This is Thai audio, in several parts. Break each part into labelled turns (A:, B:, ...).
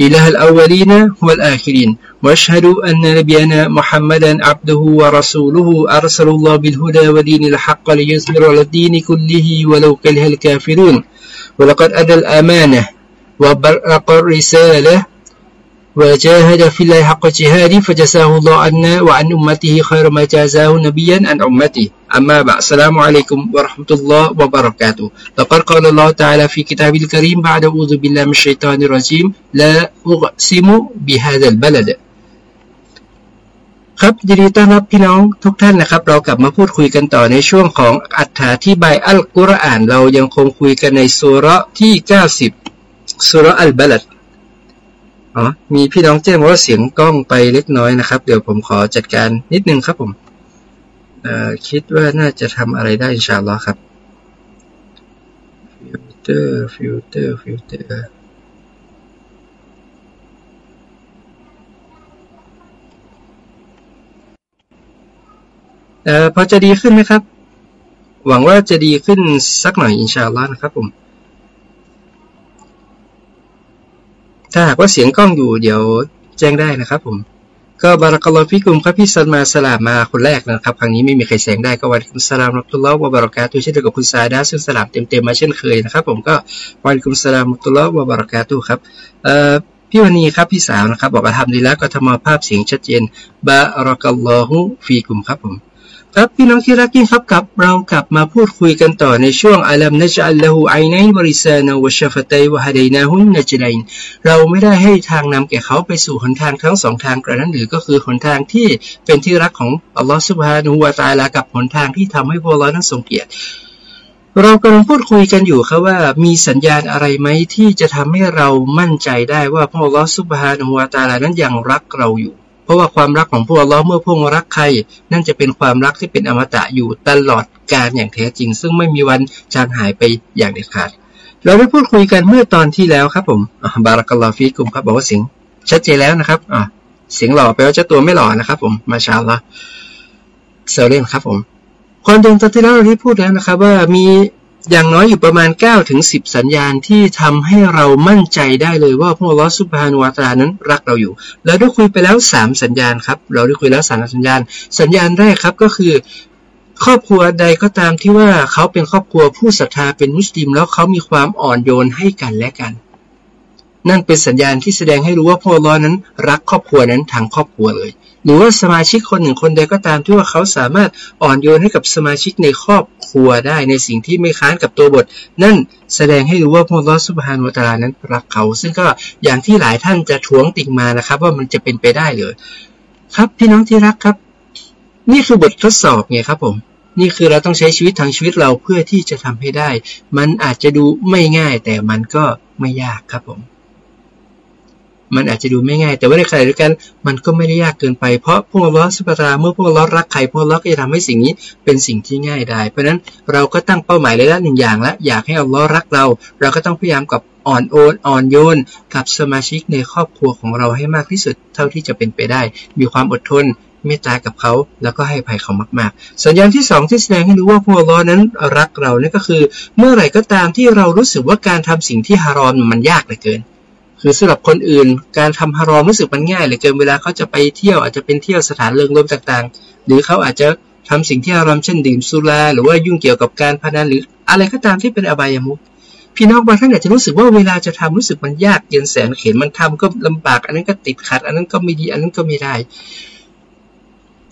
A: إله الأولين والآخرين وأشهد أن نبينا محمدا عبده ورسوله. أرسل الله بالهدى ودين الحق ليظهر على الدين كله ولو كره الكافرون. ولقد أدى الأمانة وبرق الرسالة وجاهد في الله حق جهاده فجزاه الله عنا وعن أمته خير ما جازاه نبيا عن أمته أما بعد السلام عليكم ورحمة الله وبركاته لقد قال الله تعالى في كتابه الكريم بعد أعوذ بالله من الشيطان الرجيم لا أقسم بهذا البلد ครับยินดีต้อนรับพี่น้องทุกท่านนะครับ เรากลับมาพูดคุยกันต่อในช่วงของอัธาธิบายอัลกุรอาน เรายังคงคุยกันในสุรที่ 90สุรอัลบาลัด อ๋อ มีพี่น้องแจ้งว่าเสียงกล้องไปเล็กน้อยนะครับ เดี๋ยวผมขอจัดการนิดนึงครับผมเอ่อคิดว่าน่าจะทำอะไรได้إن شاء الله ครับ filter filter filter เอ่อพอจะดีขึ้นไหมครับ หวังว่าจะดีขึ้นสักหน่อยإن شاء الله นะครับผม ถ้าหากว่าเสียงกล้องอยู่เดี๋ยวแจ้งได้นะครับผมก็บารักลอฮ์ฟิกุมครับพี่ซันมาสลามมาคนแรกนะครับ ครั้งนี้ไม่มีใครแสงได้ก็วันคุมสลามรับตุลลอฮ์วะบารักาตุเช่นเดียวกับคุณซาดาซึ่งสลามเต็มๆมาเช่นเคยนะครับ ผมก็วันคุมสลามรับตุลลอฮ์วะบารักาตุครับเอ่อพี่วันนี้ครับพี่สาวนะครับ บอกว่าทำดีแล้วก็ทำมาภาพเสียงชัดเจนบารักลลอฮุฟีกุมครับผม ครับพี่น้องที่รักยิ่งครับกับ เรากลับมาพูดคุยกันต่อในช่วงอัลัมนะจัลละหูไอไนบริซานวะชฟตวะฮะดัยนาฮุนนะจไนเราไม่ได้ให้ทางนำแก่เขาไปสู่หนทางทั้งสองทางกระนั้นหรือก็คือหนทางที่เป็นที่รักของอัลลอฮฺสุบฮานุวะตาลากับหนทางที่ทำให้พวกเรานั้นทรงเกียรติเรากำลังพูดคุยกันอยู่ครับว่ามีสัญญาณอะไรไหมที่จะทำให้เรามั่นใจได้ว่าพระอัลลอฮฺสุบฮานุวะตาลานั้นยังรักเราอยู่ ราะว่าความรักของพวกเราเมื่อพวกรักใคร นั่นจะเป็นความรักที่เป็นอมตะอยู่ตลอดกาลอย่างแท้จริง ซึ่งไม่มีวันจางหายไปอย่างเด็ดขาด เราได้พูดคุยกันเมื่อตอนที่แล้วครับผมบารักลอฟีกุมครับบอกว่าเสียงชัดเจนแล้วนะครับอะเสียงหล่อไปลว่าเจ้าตัวไม่หล่อนะครับ ผมมาชาละเซลเลนครับผมความเดิมตอนที่แล้วเราได้พูดแล้วนะครับ ว่ามี อย่างน้อยอยู่ประมาณ 9 ถึง 10 สัญญาณที่ทำให้เรามั่นใจได้เลยว่าพระลอสุบฮานุวาตานั้นรักเราอยู่ เราได้คุยไปแล้ว 3 สัญญาณครับ เราได้คุยแล้วสามสัญญาณ สัญญาณแรกครับก็คือ ครอบครัวใดก็ตามที่ว่าเขาเป็นครอบครัวผู้ศรัทธาเป็นมุสลิมแล้วเขามีความอ่อนโยนให้กันและกัน นั่นเป็นสัญญาณที่แสดงให้รู้ว่าพระลอนั้น รักครอบครัวนั้นทั้งครอบครัวเลย หรือว่าสมาชิกคนหนึ่งคนใดก็ตามที่ว่าเขาสามารถอ่อนโยนให้กับสมาชิกในครอบครัวได้ในสิ่งที่ไม่ค้านกับตัวบท นั่นแสดงให้รู้ว่าพระลอสุบฮานุตาลานั้นรักเขา ซึ่งก็อย่างที่หลายท่านจะทวงติ่งมานะครับ ว่ามันจะเป็นไปได้เลยครับพี่น้องที่รักครับ นี่คือบททดสอบไงครับผมนี่คือเราต้องใช้ชีวิตทางชีวิตเราเพื่อที่จะทำให้ได้ มันอาจจะดูไม่ง่ายแต่มันก็ไม่ยากครับผม มันอาจจะดูไม่ง่าย แต่ว่าในขณะเดียวกันมันก็ไม่ได้ยากเกินไป เพราะพวกเราสุภตราเมื่อพวกเรารักใครพวกเราก็จะทำให้สิ่งนี้เป็นสิ่งที่ง่ายได้ เพราะฉะนั้นเราก็ตั้งเป้าหมายเลยละหนึ่งอย่างละอยากให้อัลลอฮ์รักเรา เราก็ต้องพยายามกับอ่อนโอนอ่อนโยนกับสมาชิกในครอบครัวของเราให้มากที่สุดเท่าที่จะเป็นไปได้ มีความอดทนเมตตากับเขาแล้วก็ให้ภัยเขามากๆ สัญญาณที่สองที่แสดงให้รู้ว่าพวกเรานั้นรักเรานั่นก็คือ เมื่อไหร่ก็ตามที่เรารู้สึกว่าการทำสิ่งที่ฮารอมมันยากเหลือเกิน คือสำหรับคนอื่น การทำฮารอมรู้สึกมันง่ายเหลือเกินเวลาเขาจะไปเที่ยวอาจจะเป็นเที่ยวสถานเริงรมต่างๆ หรือเขาอาจจะทำสิ่งที่ฮารอมเช่นดื่มสุราหรือว่ายุ่งเกี่ยวกับการพนันหรืออะไรก็ตามที่เป็นอบายามุขพี่น้องบางท่านอาจจะรู้สึกว่าเวลาจะทำรู้สึกมันยากเย็นแสนเข็นมันทำก็ลำบาก อันนั้นก็ติดขัด อันนั้นก็ไม่ดีอันนั้นก็ไม่ได้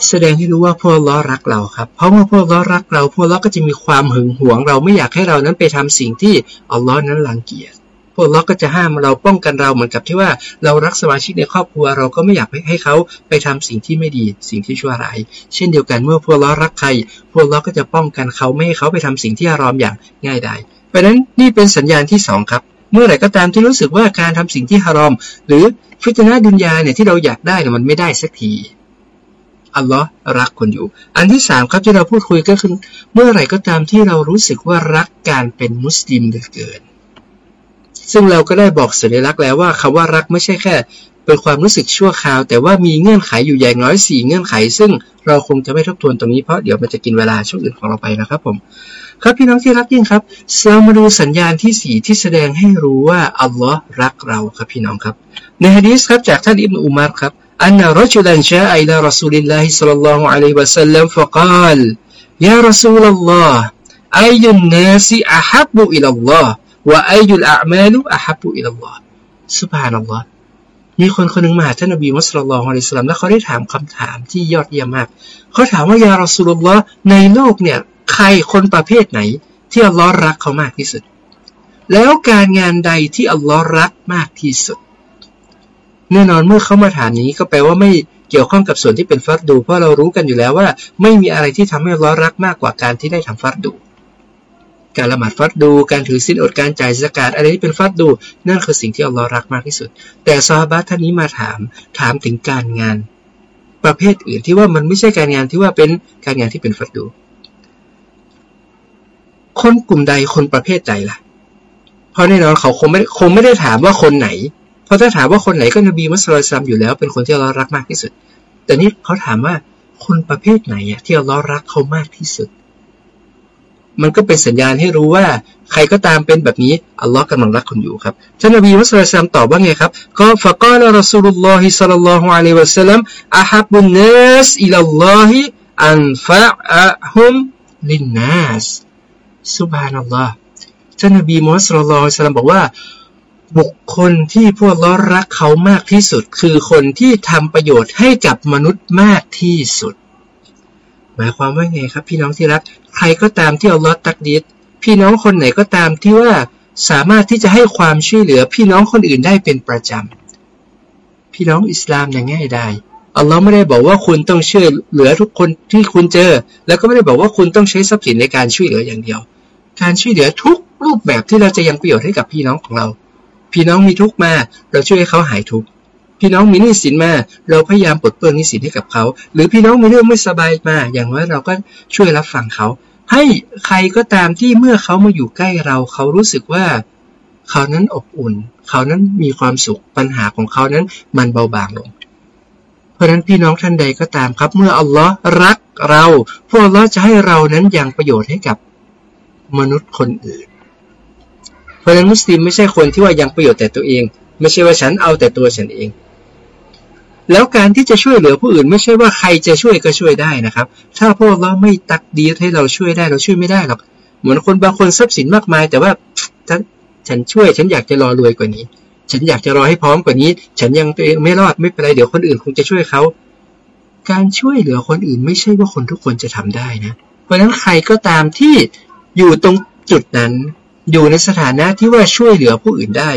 A: แสดงให้รู้ว่าพวกล้อรักเราครับ เพราะว่าพวกล้อรักเราพวกล้อก็จะมีความหึงหวง เราไม่อยากให้เรานั้นไปทำสิ่งที่อัลลอฮ์นั้นรังเกียจ วกล้อก็จะห้ามเราป้องกันเราเหมือนกับที่ว่าเรารักสมาชิกในครอบครัวเราก็ไม่อยากให้เขาไปทำสิ่งที่ไม่ดีสิ่งที่ชั่วร้าย เช่นเดียวกันเมื่อพวกล้อรักใคร พวกล้อก็จะป้องกันเขาไม่ให้เขาไปทำสิ่งที่อารอมอย่างง่ายได้เพราะนั้นนี่เป็นสัญญาณที่สองครับเมื่อไหร่ก็ตามที่รู้สึกว่าการทำสิ่งที่ฮารอม หรือฟิตนาดุนยาเนี่ยที่เราอยากได้เนี่ยมันไม่ได้สักทีอัลลอฮ์รักคนอยู่ อันที่สามครับที่เราพูดคุยก็คือ เมื่อไหร่ก็ตามที่เรารู้สึกว่ารักการเป็นมุสลิมเหลือเกิน ซึ่งเราก็ได้บอกสัญลักษณ์แล้วว่าคำว่ารักไม่ใช่แค่ เป็นความรู้สึกชั่วคราว แต่ว่ามีเงื่อนไขอยู่อย่างน้อยสี่เงื่อนไข ซึ่งเราคงจะไม่ทบทวนตรงนี้เพราะเดี๋ยวมันจะกินเวลาช่วงอื่นของเราไปนะครับผมครับพี่น้องที่รักยิ่งครับเรามาดูสัญญาณที่สี่ที่แสดงให้รู้ว่าอัลลอฮ์รักเราครับพี่น้องครับ ในฮะดีษครับจากท่านอิบนุอุมารครับ أن رجلا جاء إلى رسول الله صلى الله عليه وسلم فقال يا رسول الله أي الناس أحب إلى الله ว่าไอยุลอามาลุอาฮับุอิลลอฮ์สุบฮานัลลอฮ์มีคนคนหนึ่งมาท่านนบีมุสลิมของอิสลามแล้วเขาได้ถามคำถามที่ยอดเยี่ยมมาก เขาถามว่ายารอสุลลอฮ์ในโลกเนี่ยใครคนประเภทไหน ที่อัลลอฮ์รักเขามากที่สุด แล้วการงานใดที่อัลลอฮ์รักมากที่สุด แน่นอนเมื่อเขามาถามนี้ก็แปลว่าไม่เกี่ยวข้องกับส่วนที่เป็นฟัดดู เพราะเรารู้กันอยู่แล้วว่า ไม่มีอะไรที่ทำให้อัลลอฮ์รักมากกว่าการที่ได้ทำฟัดดู การละหมาดฟัดดู การถือสินอดการจ่ายสกาดอะไรที่เป็นฟัดดู นั่นคือสิ่งที่อัลลอฮ์รักมากที่สุด แต่ซาฮาบะท่านนี้มาถามถามถึงการงานประเภทอื่นที่ว่ามันไม่ใช่การงานที่ว่าเป็นการงานที่เป็นฟัดดู คนกลุ่มใดคนประเภทใดล่ะ เพราะแน่นอนเขาคงไม่คงไม่ได้ถามว่าคนไหน เพราะถ้าถามว่าคนไหนก็นบีมุสลิมอยู่แล้ว เป็นคนที่เรารักมากที่สุด แต่นี่เขาถามว่าคนประเภทไหนอะที่เรารักเขามากที่สุด มันก็เป็นสัญญาณให้รู้ว่าใครก็ตามเป็นแบบนี้อัลลอฮ์กำลังรักคุณอยู่ครับท่านนบีมุสลิมตอบว่าไงครับก็ฟะกาลรอสูลุลลอฮิสัลลัลลอฮุอะลัยวะสัลลัมอะฮับุนนัสอิลลัลลอฮิอันฟะอะฮุมลินนัสซุบฮานัลลอฮ์ท่านนบีมุสลิมบอกว่าบุคคลที่พวกเรารักเขามากที่สุด คือคนที่ทำประโยชน์ให้กับมนุษย์มากที่สุด หมายความว่าไงครับ พี่น้องที่รัก ใครก็ตามที่อัลลอฮ์ตักดีดพี่น้องคนไหนก็ตามที่ว่าสามารถที่จะให้ความช่วยเหลือพี่น้องคนอื่นได้เป็นประจำ พี่น้องอิสลามอย่างง่ายได้อัลลอฮ์ไม่ได้บอกว่าคุณต้องช่วยเหลือทุกคนที่คุณเจอ แล้วก็ไม่ได้บอกว่าคุณต้องใช้ทรัพย์สินในการช่วยเหลืออย่างเดียว การช่วยเหลือทุกรูปแบบที่เราจะยังประโยชน์ให้กับพี่น้องของเรา พี่น้องมีทุกมา เราช่วยให้เขาหายทุกข์ พี่น้องมีหนี้สินมา เราพยายามปลดเปลื้องหนี้สินให้กับเขา หรือพี่น้องมีเรื่องไม่สบายมา อย่างน้อยเราก็ช่วยรับฟังเขา ให้ใครก็ตามที่เมื่อเขามาอยู่ใกล้เราเขารู้สึกว่าเขานั้นอบอุ่น เขานั้นมีความสุข ปัญหาของเขานั้นมันเบาบางลง เพราะนั้นพี่น้องท่านใดก็ตามครับ เมื่ออัลลอฮ์รักเราพวกอัลลอฮ์จะให้เรานั้นยังประโยชน์ให้กับมนุษย์คนอื่น เพราะฉะนั้นมุสลิมไม่ใช่คนที่ว่ายังประโยชน์แต่ตัวเอง ไม่ใช่ว่าฉันเอาแต่ตัวฉันเอง แล้วการที่จะช่วยเหลือผู้อื่นไม่ใช่ว่าใครจะช่วยก็ช่วยได้นะครับ ถ้าพวกเราไม่ตักดีให้เราช่วยได้เราช่วยไม่ได้หรอก เหมือนคนบางคนทรัพย์สินมากมาย แต่ว่าฉันฉันช่วย ฉันอยากจะรอรวยกว่านี้ ฉันอยากจะรอให้พร้อมกว่านี้ ฉันยังตัวเองไม่รอดไม่เป็นไรเดี๋ยวคนอื่นคงจะช่วยเขา การช่วยเหลือคนอื่นไม่ใช่ว่าคนทุกคนจะทำได้นะ เพราะฉะนั้นใครก็ตามที่อยู่ตรงจุดนั้น อยู่ในสถานะที่ว่าช่วยเหลือผู้อื่นได้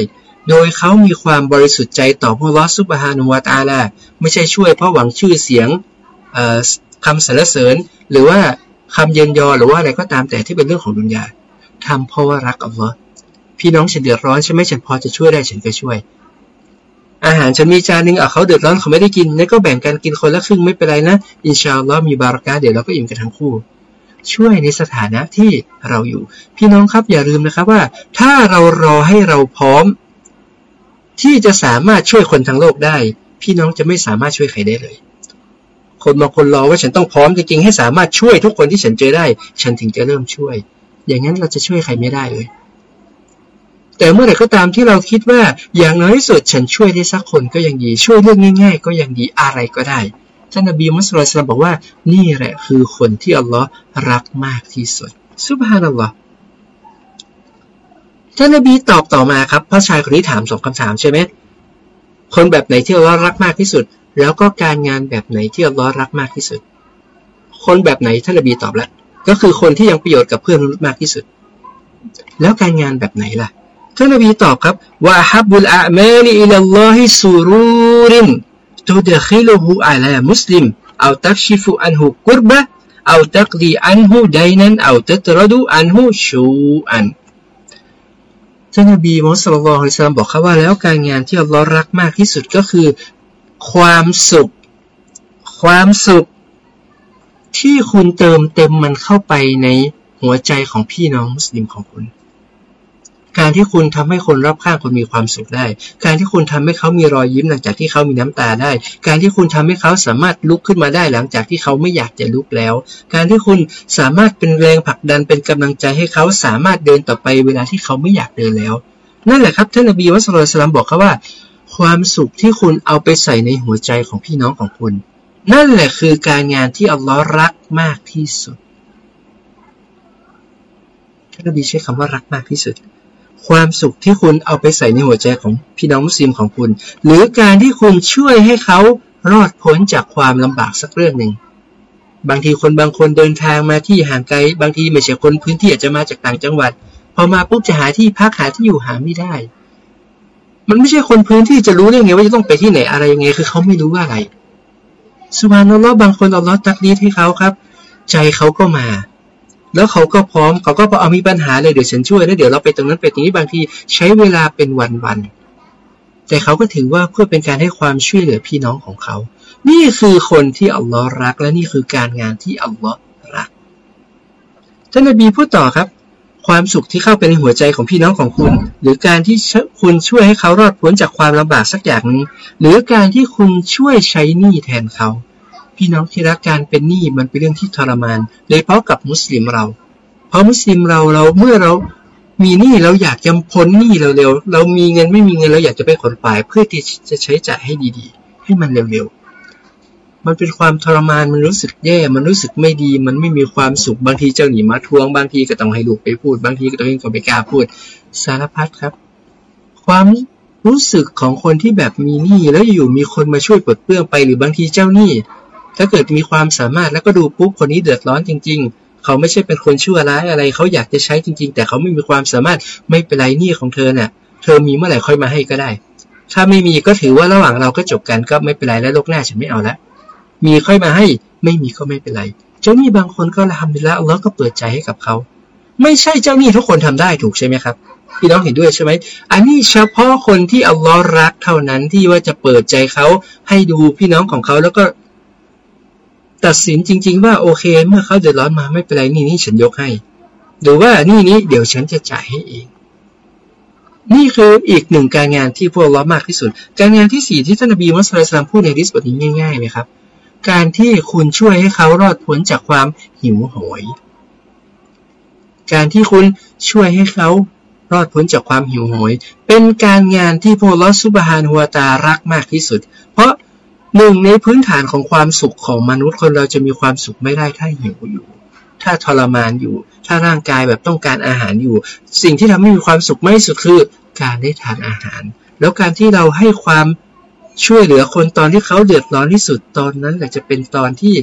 A: โดยเขามีความบริสุทธิ์ใจต่อพระลอสุบฮานุวาตาลาไม่ใช่ช่วยเพราะหวังชื่อเสียงคำสรรเสริญ หรือว่าคำเยินยอหรือว่าอะไรก็ตามแต่ที่เป็นเรื่องของดุนยาทำเพราะว่ารักอัลลอฮ์พี่น้องฉันเดือดร้อนใช่ไหมฉันพอจะช่วยได้ฉันก็ช่วย อาหารฉันมีจานหนึ่งอะเขาเดือดร้อนเขาไม่ได้กินนี่ก็แบ่งกันกินคนละครึ่งไม่เป็นไรนะ อินชาอัลลอฮ์มีบารักาเดี๋ยวเราก็อิ่มกันทั้งคู่ ช่วยในสถานะที่เราอยู่ พี่น้องครับอย่าลืมนะครับว่า ถ้าเรารอให้เราพร้อม ที่จะสามารถช่วยคนทั้งโลกได้ พี่น้องจะไม่สามารถช่วยใครได้เลย คนบางคนรอว่าฉันต้องพร้อมจริงๆให้สามารถช่วยทุกคนที่ฉันเจอได้ ฉันถึงจะเริ่มช่วย อย่างนั้นเราจะช่วยใครไม่ได้เลย แต่เมื่อไหร่ก็ตามที่เราคิดว่าอย่างน้อยที่สุดฉันช่วยได้สักคนก็ยังดี ช่วยเรื่องง่าย ๆ ก็ยังดีอะไรก็ได้ท่านนบีมุสลิมบอกว่านี่แหละคือคนที่อัลลอฮ์รักมากที่สุดซุบฮานัลลอฮ์ ท่านนบีตอบต่อมาครับพระชายคนนี้ถามสองคำถามใช่ไหมคนแบบไหนที่เรารักมากที่สุด แล้วก็การงานแบบไหนที่เรารักมากที่สุด คนแบบไหนท่านนบีตอบแล้วก็คือคนที่ยังประโยชน์กับเพื่อนมนุษย์มากที่สุด แล้วการงานแบบไหนล่ะท่านนบีตอบครับว่าฮับบุลอาเมإلى الله سرور تدخله على مسلم أو تكشف عنه كربة أو تقضي عنه دينا أو تطرد عنه جوعا ท่านนบีصلى الله عليه وسلم บอกครับว่าแล้วการงานที่อัลลอฮ์รักมากที่สุดก็คือ ความสุข ความสุข ที่คุณเติมเต็มมันเข้าไปในหัวใจของพี่น้องมุสลิมของคุณ การที่คุณทำให้คนรอบข้างคุณมีความสุขได้ การที่คุณทำให้เขามีรอยยิ้มหลังจากที่เขามีน้ำตาได้ การที่คุณทำให้เขาสามารถลุกขึ้นมาได้หลังจากที่เขาไม่อยากจะลุกแล้ว การที่คุณสามารถเป็นแรงผลักดันเป็นกำลังใจให้เขาสามารถเดินต่อไปเวลาที่เขาไม่อยากเดินแล้ว นั่นแหละครับท่านนบีมุสลิมบอกเขาว่า ความสุขที่คุณเอาไปใส่ในหัวใจของพี่น้องของคุณ นั่นแหละคือการงานที่อัลลอฮ์รักมากที่สุดท่านนบีใช้คำว่ารักมากที่สุด ความสุขที่คุณเอาไปใส่ในหัวใจของพี่น้องมุสลิมของคุณ หรือการที่คุณช่วยให้เขารอดพ้นจากความลำบากสักเรื่องหนึ่งบางทีคนบางคนเดินทางมาที่ห่างไกล บางทีไม่ใช่คนพื้นที่อาจจะมาจากต่างจังหวัด พอมาปุ๊บจะหาที่พักหาที่อยู่หาไม่ได้ มันไม่ใช่คนพื้นที่จะรู้ได้ไงว่าจะต้องไปที่ไหนอะไรยังไง คือเขาไม่รู้ว่าอะไรสุภาพนัลอบางคนเอัลลอฮ์ตักดีให้เขาครับ ใจเขาก็มา แล้วเขาก็พร้อมเขาก็พอเอามีปัญหาเลยเดี๋ยวฉันช่วยแล้วเดี๋ยวเราไปตรงนั้นไปตรงนี้บางทีใช้เวลาเป็นวันๆแต่เขาก็ถือว่าเพื่อเป็นการให้ความช่วยเหลือพี่น้องของเขา นี่คือคนที่อัลลอฮ์รัก และนี่คือการงานที่อัลลอฮ์รักท่านนบีพูดต่อครับ ความสุขที่เข้าไปในหัวใจของพี่น้องของคุณ หรือการที่คุณช่วยให้เขารอดพ้นจากความลำบากสักอย่างนึงหรือการที่คุณช่วยใช้หนี้แทนเขา พี่น้องที่รักการเป็นหนี้มันเป็นเรื่องที่ทรมานโดยเฉพาะกับมุสลิมเรา เพราะมุสลิมเราเราเมื่อเรามีหนี้เราอยากจะพ้นหนี้เร็วๆเรามีเงินไม่มีเงินเราอยากจะไปขนฝ่าย เพื่อที่จะใช้จ่ายให้ดีๆ ให้มันเร็วๆ มันเป็นความทรมานมันรู้สึกแย่ มันรู้สึกไม่ดี มันไม่มีความสุขบางทีเจ้าหนีมาทวงบางทีก็ต้องให้ลูกไปพูด บางทีก็ต้องให้คนไปกล้าพูด สารพัดครับ ความรู้สึกของคนที่แบบมีหนี้แล้วอยู่มีคนมาช่วยปลดเปลื้องไปหรือบางทีเจ้าหนี้ ถ้าเกิดมีความสามารถแล้วก็ดูปุ๊บคนนี้เดือดร้อนจริง ๆ เขาไม่ใช่เป็นคนชั่วร้ายอะไร เขาอยากจะใช้จริง ๆ แต่เขาไม่มีความสามารถไม่เป็นไรนี่ของเธอเนี่ยเธอมีเมื่อไหร่ค่อยมาให้ก็ได้ ถ้าไม่มีก็ถือว่าระหว่างเราก็จบกันก็ไม่เป็นไรแล้วโลกหน้าฉันไม่เอาละ มีค่อยมาให้ไม่มีก็ไม่เป็นไร เจ้าหนี้บางคนก็ทำดีแล้วเราก็เปิดใจให้กับเขา ไม่ใช่เจ้าหนี้ทุกคนทำได้ถูกใช่ไหมครับพี่น้องเห็นด้วยใช่ไหม อันนี้เฉพาะคนที่อัลลอฮ์รักเท่านั้นที่ว่าจะเปิดใจเขาให้ดูพี่น้องของเขาแล้วก็ ตัดสินจริง ๆ ว่าโอเค เมื่อเขาเดือดร้อนมาไม่เป็นไรนี่นี่ฉันยกให้ หรือว่านี่นี้เดี๋ยวฉันจะจ่ายให้เอง นี่คืออีกหนึ่งการงานที่พวกเรามากที่สุด การงานที่สี่ที่ท่านนบีมุสลิมพูดในดิสบทนี้ง่ายๆเลยครับ การที่คุณช่วยให้เขารอดพ้นจากความหิวโหย การที่คุณช่วยให้เขารอดพ้นจากความหิวโหย เป็นการงานที่พวกเราสุบฮานหัวตารักมากที่สุด เพราะ หนึ่งในพื้นฐานของความสุขของมนุษย์คนเราจะมีความสุขไม่ได้ถ้าหิวอยู่ ถ้าทรมานอยู่ ถ้าร่างกายแบบต้องการอาหารอยู่ สิ่งที่ทำให้มีความสุขไม่สุดคือการได้ทานอาหาร แล้วการที่เราให้ความช่วยเหลือคนตอนที่เขาเดือดร้อนที่สุดตอนนั้นแหละจะเป็นตอนที่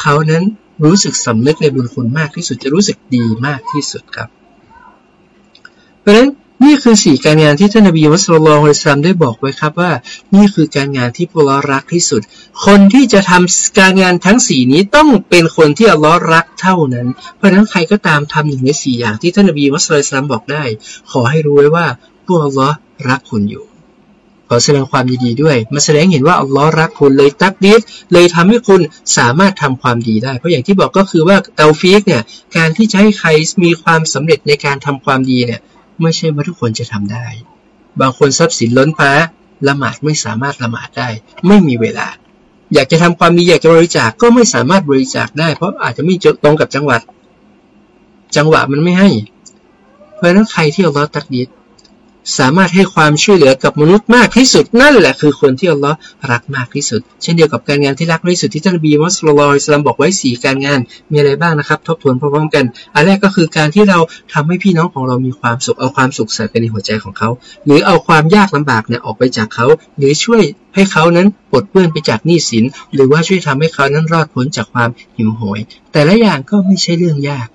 A: เขานั้นรู้สึกสำนึกในบุญคุณมากที่สุดจะรู้สึกดีมากที่สุดครับ เพราะฉะนั้น นี่คือสี่การงานที่ท่านนบีมุสลิมอิสลามได้บอกไว้ครับว่า นี่คือการงานที่พวกเรารักที่สุด คนที่จะทำการงานทั้งสี่นี้ต้องเป็นคนที่อัลลอฮ์รักเท่านั้น เพราะนั้นใครก็ตามทำหนึ่งในสี่อย่างที่ท่านนบีมุสลิมบอกได้ ขอให้รู้ไว้ว่าพวกอัลลอฮ์รักคุณอยู่ขอแสดงความยินดีด้วยมาแสดงเห็นว่าอัลลอฮ์รักคุณเลยตักดีเลยทำให้คุณสามารถทำความดีได้ เพราะอย่างที่บอกก็คือว่าเตาฟีกเนี่ยการที่จะให้ใครมีความสำเร็จในการทำความดีเนี่ย ไม่ใช่ว่าทุกคนจะทำได้ บางคนทรัพย์สินล้นฟ้าละหมาดไม่สามารถละหมาดได้ ไม่มีเวลา อยากจะทำความมีอยากจะบริจาคก็ไม่สามารถบริจาคได้ เพราะอาจจะไม่ตรงกับจังหวัด จังหวะมันไม่ให้ เพราะนั้นใครที่เอาล้อตักดี สามารถให้ความช่วยเหลือกับมนุษย์มากที่สุดนั่นแหละคือคนที่อัลลอฮ์รักมากที่สุด เช่นเดียวกับการงานที่รักที่สุดที่ท่านบีมัสลลอยสลัมบอกไว้สี่การงานมีอะไรบ้างนะครับ ทบทวนพร้อมๆกันอันแรกก็คือการที่เราทำให้พี่น้องของเรามีความสุขเอาความสุขใส่ไปในหัวใจของเขา หรือเอาความยากลำบากเนี่ยออกไปจากเขา หรือช่วยให้เขานั้นปลดเปื้อนไปจากหนี้สิน หรือว่าช่วยทำให้เขานั้นรอดพ้นจากความหิวโหย แต่ละอย่างก็ไม่ใช่เรื่องยาก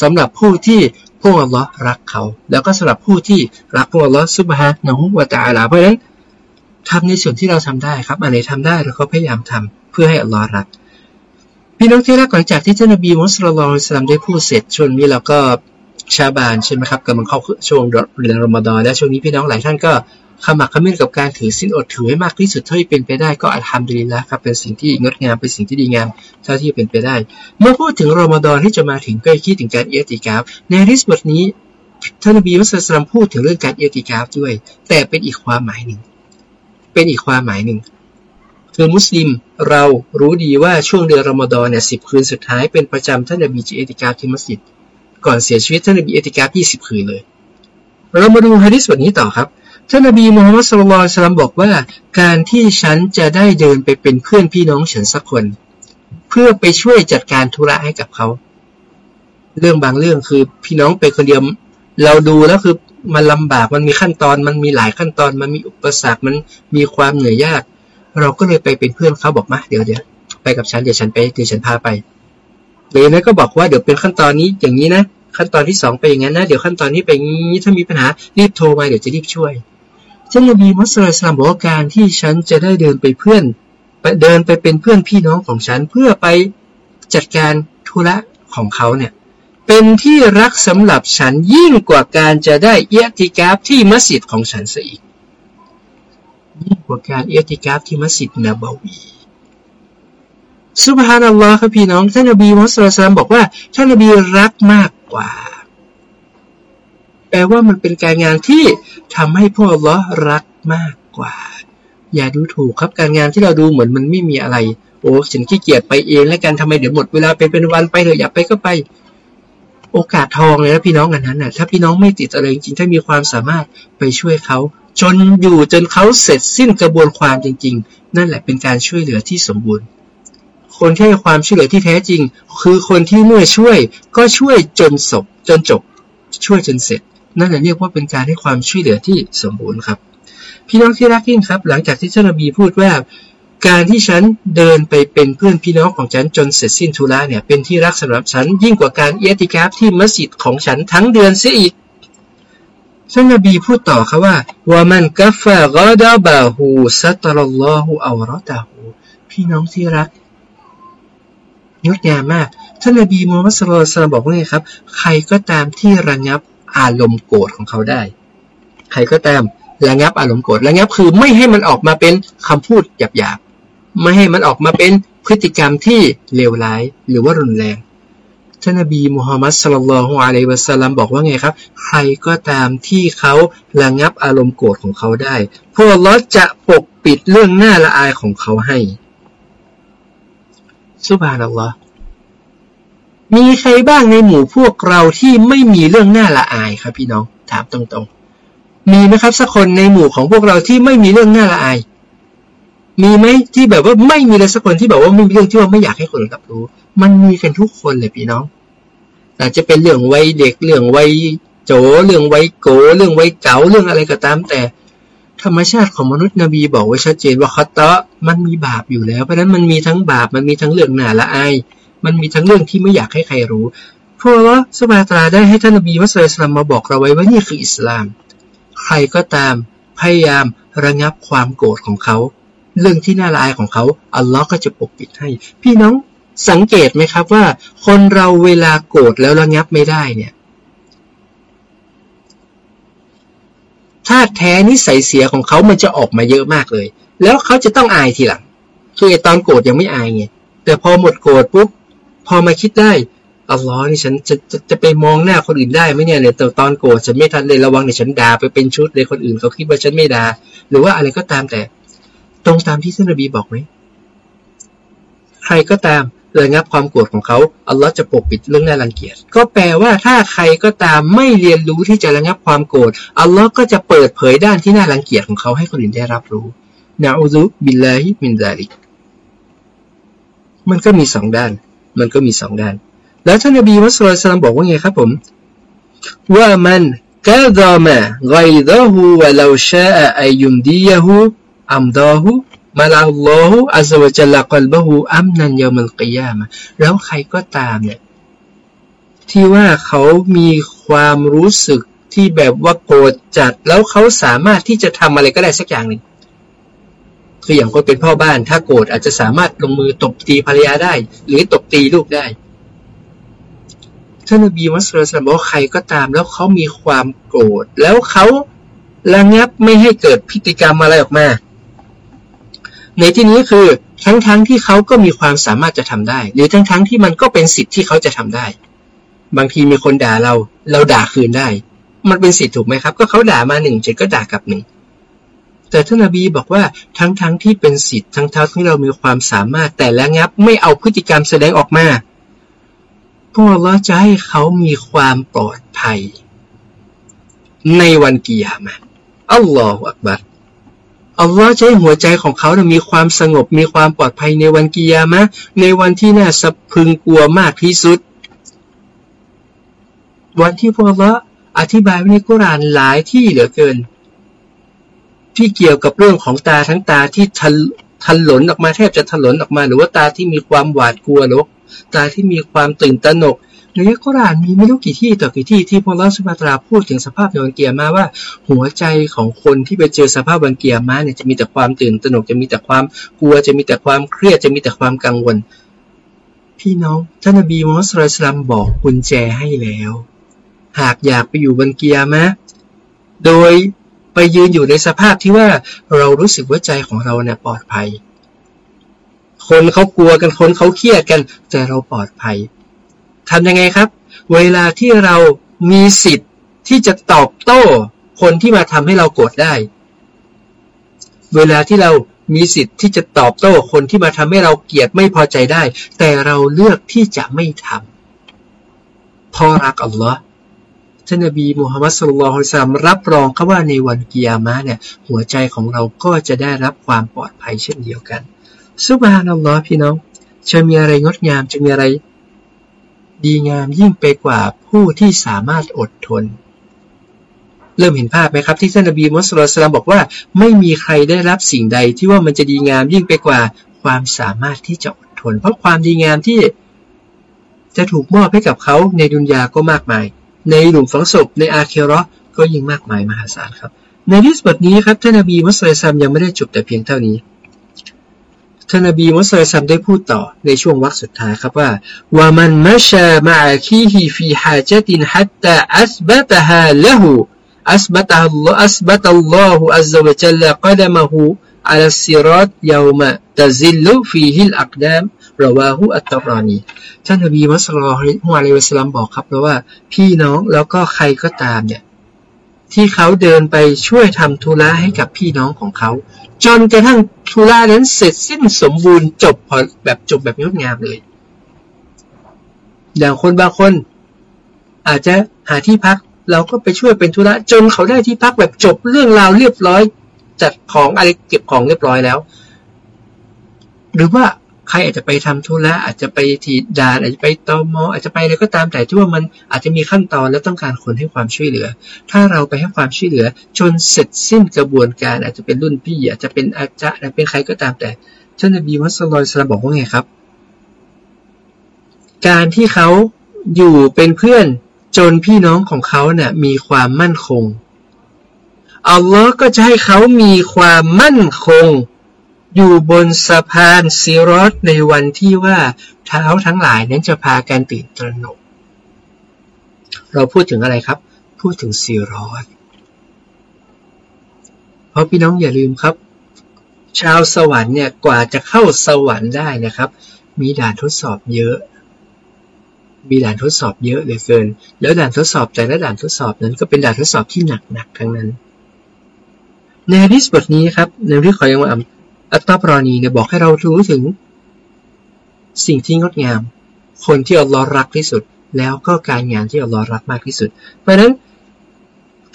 A: สำหรับผู้ที่ พวกอัลลอฮ์รักเขา แล้วก็สำหรับผู้ที่รักพวกอัลลอฮ์ซุบฮานะฮุวาตาลาเพราะฉะนั้นทำในส่วนที่เราทำได้ครับอันไหนทำได้เราก็พยายามทำเพื่อให้อัลลอฮ์รัก พี่น้องที่รักหลังจากที่ท่านนบีมุสลิมอิสลามได้พูดเสร็จช่วงนี้เราก็ชาบานใช่ไหมครับกำลังเข้าช่วงเดือนรอมฎอนและช่วงนี้พี่น้องหลายท่านก็ ขมักขม้นกับการถือสินอดถือให้มากที่สุดเท่าที่เป็นไปได้ก็อัลฮัมดุลิลละครับเป็นสิ่งที่งดงามเป็นสิ่งที่ดีงามเท่าที่เป็นไปได้ เมื่อพูดถึงรอมฎอนที่จะมาถึงก็คิดถึงการเอติกาฟในริสบทนี้ท่านนบีมุสลิมพูดถึงเรื่องการเอติกาฟด้วย แต่เป็นอีกความหมายหนึ่ง เป็นอีกความหมายหนึ่งคือมุสลิมเรารู้ดีว่าช่วงเดือนรอมฎอนเนี่ยสิบคืนสุดท้ายเป็นประจำท่านนบีจะเอติกาฟที่มัสยิดก่อนเสียชีวิตท่านนบีเอติกาฟยี่สิบคืนเลย เรามาดูฮะดิษบทนี้ต่อครับ ท่านนบีมูฮัมมัดสุลลัลสลัมบอกว่า การที่ฉันจะได้เดินไปเป็นเพื่อนพี่น้องฉันสักคน เพื่อไปช่วยจัดการธุระให้กับเขา เรื่องบางเรื่องคือพี่น้องไปคนเดียวเราดูแล้วคือมันลำบากมันมีขั้นตอนมันมีหลายขั้นตอนมันมีอุปสรรคมันมีความเหนื่อยยาก เราก็เลยไปเป็นเพื่อนเขาบอกมาเดี๋ยวเดี๋ยวไปกับฉันเดี๋ยวฉันไปเดี๋ยวฉันพาไปหรือนั้นก็บอกว่าเดี๋ยวเป็นขั้นตอนนี้อย่างนี้นะขั้นตอนที่สองไปอย่างนั้นนะเดี๋ยวขั้นตอนนี้ไปอย่างนี้ถ้ามีปัญหารีบโทรมาเดี๋ยวจะรีบช่วย ท่านนบีมุสลิมบอกว่าการที่ฉันจะได้เดินไปเพื่อนไปเดินไปเป็นเพื่อนพี่น้องของฉันเพื่อไปจัดการธุระของเขาเนี่ยเป็นที่รักสำหรับฉันยิ่งกว่าการจะได้เอียติกาฟที่มัสยิดของฉันซะอีกยิ่งกว่าการเอียติกาฟที่มัสยิดนบาวีสุบฮานัลลอฮ์ครับพี่น้องท่านนบีมุสลิมบอกว่าท่านนบีรักมากกว่า แปลว่ามันเป็นการงานที่ทำให้พวกเรารักมากกว่า อย่าดูถูกครับการงานที่เราดูเหมือนมันไม่มีอะไร โอ้ฉันขี้เกียจไปเองแล้วกันทำไมเดี๋ยวหมดเวลาไปเป็นวันไปเลยอยากไปก็ไป โอกาสทองเลยนะพี่น้องกันนั้นน่ะถ้าพี่น้องไม่ติดอะไรจริงถ้ามีความสามารถไปช่วยเขาจนอยู่จนเขาเสร็จสิ้นกระบวนความจริง ๆ นั่นแหละเป็นการช่วยเหลือที่สมบูรณ์ คนที่ให้ความช่วยเหลือที่แท้จริง คือคนที่เมื่อช่วยก็ช่วยจนศพจนจบช่วยจนเสร็จ นั่นแหละเรียกว่าเป็นการให้ความช่วยเหลือที่สมบูรณ์ครับ พี่น้องที่รักยิ่งครับ หลังจากที่ท่านนบีพูดว่า การที่ฉันเดินไปเป็นเพื่อนพี่น้องของฉันจนเสร็จสิ้นธุระเนี่ยเป็นที่รักสำหรับฉันยิ่งกว่าการเอติกาฟที่มัสยิดของฉันทั้งเดือนเสียอีกท่านนบีพูดต่อครับว่าว่ามันกัฟฟะกอดาบาหูสัตลลอฮูอัลรอตาหูพี่น้องที่รักงดงามมากท่านนบีมูฮัมมัดสุลตัลบอกว่าไงครับ ใครก็ตามที่ระงับ อารมณ์โกรธของเขาได้ ใครก็ตามระงับอารมณ์โกรธระงับคือไม่ให้มันออกมาเป็นคำพูดหยาบๆไม่ให้มันออกมาเป็นพฤติกรรมที่เลวร้ายหรือว่ารุนแรงท่านนบีมูฮัมมัดสลลัลฮุอะลัยวะสัลลัมบอกว่าไงครับ ใครก็ตามที่เขาระงับอารมณ์โกรธของเขาได้พวกเราจะปกปิดเรื่องหน้าละอายของเขาให้สุบฮานัลลอฮ์ มีใครบ้างในหมู่พวกเราที่ไม่มีเรื่องน่าละอายครับพี่น้องถามตรงๆ มีไหมครับสักคนในหมู่ของพวกเราที่ไม่มีเรื่องน่าละอาย มีไหมที่แบบว่าไม่มีเลยสักคนที่แบบว่าไม่มีเรื่องที่ว่าไม่อยากให้คนรับรู้ มันมีกันทุกคนเลยพี่น้องอาจจะเป็นเรื่องวัยเด็กเรื่องวัยโจเรื่องวัยโกเรื่องวัยเก๋าเรื่องอะไรก็ตามแต่ ธรรมชาติของมนุษย์นบีบอกไว้ชัดเจนว่าคัตเตะมันมีบาปอยู่แล้วเพราะนั้นมันมีทั้งบาปมันมีทั้งเรื่องหน่าละอาย มันมีทั้งเรื่องที่ไม่อยากให้ใครรู้พราะว่าสมาตราได้ให้ท่านนบีมุสลิมมาบอกเราไว้ว่านี่คืออิสลาม ใครก็ตามพยายามระงับความโกรธของเขา เรื่องที่น่าละอายของเขาอัลลอฮ์ก็จะปกปิดให้ พี่น้องสังเกตไหมครับว่า คนเราเวลาโกรธแล้วระงับไม่ได้เนี่ยถ้าแท้นิสัยเสียของเขามันจะออกมาเยอะมากเลย แล้วเขาจะต้องอายทีหลัง คือตอนโกรธยังไม่อายไงแต่พอหมดโกรธปุ๊บ อมาคิดได้อัลลอฮ์นี่ฉันจะจะจะไปมองหน้าคนอื่นได้ไหมเนี่ยเนี่ยตอนโกรธฉันไม่ทันเลยระวังเนี่ยฉันด่าไปเป็นชุดเลยคนอื่นเขาคิดว่าฉันไม่ด่าหรือว่าอะไรก็ตามแต่ ตรงตามที่ท่านนบีบอกไหมใครก็ตามระงับความโกรธของเขาอัลลอฮ์จะปกปิดเรื่องน่ารังเกียจ ก็แปลว่าถ้าใครก็ตามไม่เรียนรู้ที่จะระงับความโกรธอัลลอฮ์ก็จะเปิดเผยด้านที่น่ารังเกียจของเขาให้คนอื่นได้รับรู้نعوذ بالله من ذلكมันก็มีสองด้าน มันก็มีสองด้าน แล้วท่านนบีصلى الله عليه وسلم บอกว่าไงครับ ومن كظم غيظه ولو شاء أن يمضيه أمضاه ملأ الله قلبه أمنا يوم القيامةแล้วใครก็ตามเนี่ยที่ว่าเขามีความรู้สึกที่แบบว่าโกรธจัดแล้วเขาสามารถที่จะทำอะไรก็ได้สักอย่างหนึ่ง คืออย่างคนเป็นพ่อบ้าน ถ้าโกรธอาจจะสามารถลงมือตบตีภรรยาได้ หรือตบตีลูกได้ท่านนบีมัสลิมบอกใครก็ตามแล้วเขามีความโกรธ แล้วเขาระงับไม่ให้เกิดพฤติกรรมอะไรออกมา ในที่นี้คือทั้งๆทที่เขาก็มีความสามารถจะทำได้ หรือทั้งๆทที่มันก็เป็นสิทธิ์ที่เขาจะทำได้ บางทีมีคนด่าเรา เราด่าคืนได้ มันเป็นสิทธิ์ถูกไหมครับ ก็เขาด่ามาหนึ่งเจ็ดก็ด่ากลับหนึ่ง แต่ท่านนบีบอกว่าทั้งๆทที่เป็นสิทธิ์ทั้งๆที่เรามีความสามารถแต่และงับไม่เอาพฤติกรรมแสดงออกมาพวกเราจะให้เขามีความปลอดภัย ในวันกิยามะอัลลอฮฺอักบัรอัลลอฮ์จะให้หัวใจของเขามีความสงบมีความปลอดภัยในวันกิยามะในวันที่น่าสะพึงกลัวมากที่สุด วันที่พวกเราอธิบายในกุรานหลายที่เหลือเกิน ที่เกี่ยวกับเรื่องของตาทั้งตาที่ทันทันหลนออกมาแทบจะทันหลนออกมา หรือว่าตาที่มีความหวาดกลัวหรือตาที่มีความตื่นตระหนกในกุรานมีไม่รู้กี่ที่ต่อกี่ที่ที่พระลอสุมาตราพูดถึงสภาพในวันเกียร์มาว่า หัวใจของคนที่ไปเจอสภาพวันเกียร์มาเนี่ยจะมีแต่ความตื่นตระหนกจะมีแต่ความกลัวจะมีแต่ความเครียดจะมีแต่ความกังวล พี่น้องท่านนบีมุฮัมมัดสุลตัลบอกกุญแจให้แล้ว หากอยากไปอยู่บนเกียร์มะโดย ไปยืนอยู่ในสภาพที่ว่าเรารู้สึกว่าใจของเราเนี่ยปลอดภัย คนเขากลัวกันคนเขาเครียดกัน แต่เราปลอดภัยทำยังไงครับ เวลาที่เรามีสิทธิ์ที่จะตอบโต้คนที่มาทำให้เราโกรธได้ เวลาที่เรามีสิทธิ์ที่จะตอบโต้คนที่มาทำให้เราเกลียดไม่พอใจได้ แต่เราเลือกที่จะไม่ทำพอรักอัลลอฮ์ ท่านนบีมูฮัมมัดสุลลัลฮุสามรับรองเขาว่าในวันกิยามะเนี่ยหัวใจของเราก็จะได้รับความปลอดภัยเช่นเดียวกันสุบฮานัลลอฮ์พี่น้องจะมีอะไรงดงามจะมีอะไร ดีงามยิ่งไปกว่าผู้ที่สามารถอดทน เริ่มเห็นภาพไหมครับ ที่ท่านนบีมุสลิมบอกว่า ไม่มีใครได้รับสิ่งใดที่ว่ามันจะดีงามยิ่งไปกว่าความสามารถที่จะอดทน เพราะความดีงามที่จะถูกมอบให้กับเขาในดุนยาก็มากมาย ในหลุมฝังศพในอาเคโรก็ยิ่งมากมายมหาศาลครับ ในที่สุดนี้ครับท่านอบีมุสลิมยังไม่ได้จบแต่เพียงเท่านี้ท่านอบีมุสลิมได้พูดต่อในช่วงวรรคสุดท้ายครับว่าวามันมัชามาأخيه في حاجة حتى أثبتها له أثبت الله أثبت الله قدمه على الصراط يوم تزل فيه الأقدام رواه الطبرانيท่านนบีصلى الله عليه وسلم บอกครับว่าพี่น้องแล้วก็ใครก็ตามเนี่ยที่เขาเดินไปช่วยทำธุระให้กับพี่น้องของเขา จนกระทั่งธุระนั้นเสร็จสิ้นสมบูรณ์จบพอแบบจบแบบงดงามเลย อย่างคนบางคน อาจจะหาที่พักเราก็ไปช่วยเป็นธุระจนเขาได้ที่พักแบบจบเรื่องราวเรียบร้อย จัดของอะไรเก็บของเรียบร้อยแล้ว หรือว่า ใครอาจจะไปทำธุระอาจจะไปทีด่านอาจจะไปตอมออาจจะไปอะไรก็ตามแต่ที่ว่ามันอาจจะมีขั้นตอนและต้องการคนให้ความช่วยเหลือ ถ้าเราไปให้ความช่วยเหลือ จนเสร็จสิ้นกระบวนการ อาจจะเป็นรุ่นพี่ อาจจะเป็นอาจารย์เป็นใครก็ตามแต่ท่านนบีมุสลิมบอกว่าไงครับ การที่เขาอยู่เป็นเพื่อนจนพี่น้องของเขาเนี่ยมีความมั่นคงอัลลอฮ์ก็จะให้เขามีความมั่นคง อยู่บนสะพานซีรอสในวันที่ว่าเท้าทั้งหลายนั้นจะพากันตื่นตระหนก เราพูดถึงอะไรครับ พูดถึงซีรอสเพราะพี่น้องอย่าลืมครับ ชาวสวรรค์เนี่ยกว่าจะเข้าสวรรค์ได้นะครับ มีด่านทดสอบเยอะมีด่านทดสอบเยอะเหลือเกิน แล้วด่านทดสอบแต่ละด่านทดสอบนั้นก็เป็นด่านทดสอบที่หนักๆทั้งนั้น ในฮะดิษบทนี้ครับในเรื่องของยังว่าอั ตตาปราณีเนี่ยบอกให้เรารู้ถึง สิ่งที่งดงาม คนที่อัลลอฮ์รักที่สุด แล้วก็การงานที่อัลลอฮ์รักมากที่สุด เพราะนั้น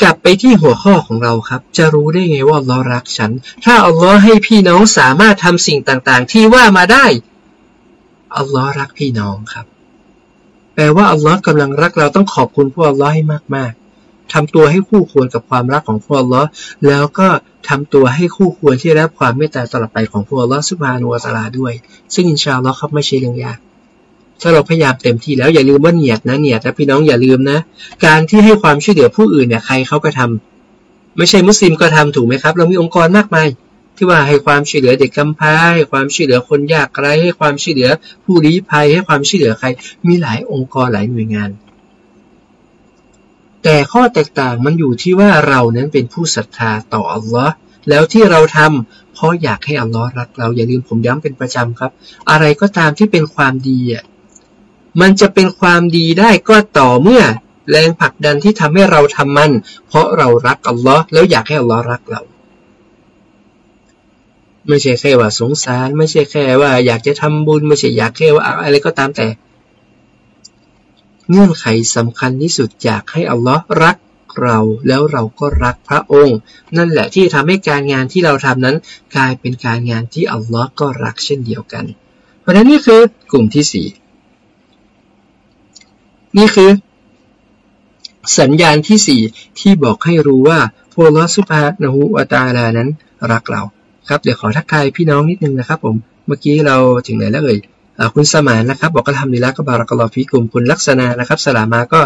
A: กลับไปที่หัวข้อของเราครับ จะรู้ได้ไงว่าอัลลอฮ์รักฉัน ถ้าอัลลอฮ์ให้พี่น้องสามารถทำสิ่งต่างๆ ที่ว่ามาได้อัลลอฮ์รักพี่น้องครับ แปลว่าอัลลอฮ์กำลังรักเราต้องขอบคุณพวกอัลลอฮ์ให้มากๆ ทำตัวให้คู่ควรกับความรักของพวกเราแล้วก็ทำตัวให้คู่ควรที่รับความเมตตาตลอดไปของพวกเราสุภานุวตลาด้วย ซึ่งอินชาอัลลอฮ์ครับไม่ใช่เรื่องยากถ้าเราพยายามเต็มที่แล้วอย่าลืมว่าเนียดนะเนียดนะพี่น้องอย่าลืมนะ การที่ให้ความช่วยเหลือผู้อื่นเนี่ยใครเขาก็ทำไม่ใช่มุสลิมก็ทำถูกไหมครับ เรามีองค์กรมากมาย ที่ว่าให้ความช่วยเหลือเด็กกำพร้าให้ความช่วยเหลือคนยากไร้ให้ความช่วยเหลือผู้ลี้ภัยให้ความช่วยเหลือใคร มีหลายองค์กรหลายหน่วยงาน แต่ข้อแตกต่างมันอยู่ที่ว่าเรานั้นเป็นผู้ศรัทธาต่ออัลลอฮ์แล้วที่เราทำเพราะอยากให้อัลลอฮ์รักเราอย่าลืมผมย้ำเป็นประจำครับ อะไรก็ตามที่เป็นความดีอะมันจะเป็นความดีได้ก็ต่อเมื่อแรงผลักดันที่ทำให้เราทำมัน เพราะเรารักอัลลอฮ์แล้วอยากให้อัลลอฮ์รักเรา ไม่ใช่แค่ว่าสงสาร ไม่ใช่แค่ว่าอยากจะทำบุญ ไม่ใช่อยากแค่ว่าอะไรก็ตามแต่ เงื่อนไขสำคัญที่สุดอยากให้อัลลอฮ์รักเราแล้วเราก็รักพระองค์ นั่นแหละที่ทำให้การงานที่เราทำนั้น กลายเป็นการงานที่อัลลอฮ์ก็รักเช่นเดียวกัน เพราะนั้นนี่คือกลุ่มที่สี่นี่คือ สัญญาณที่สี่ที่บอกให้รู้ว่าพวลอสุภาณหูอัตาลานั้นรักเรา ครับ เดี๋ยวขอทักทายพี่น้องนิดนึงนะครับผม เมื่อกี้เราถึงไหนแล้วเอ่ย คุณสมานนะครับ บอกก็ทำดีแล้วก็บารักลอฟีกลุ่มคุณลักษณะนะครับสลามาก็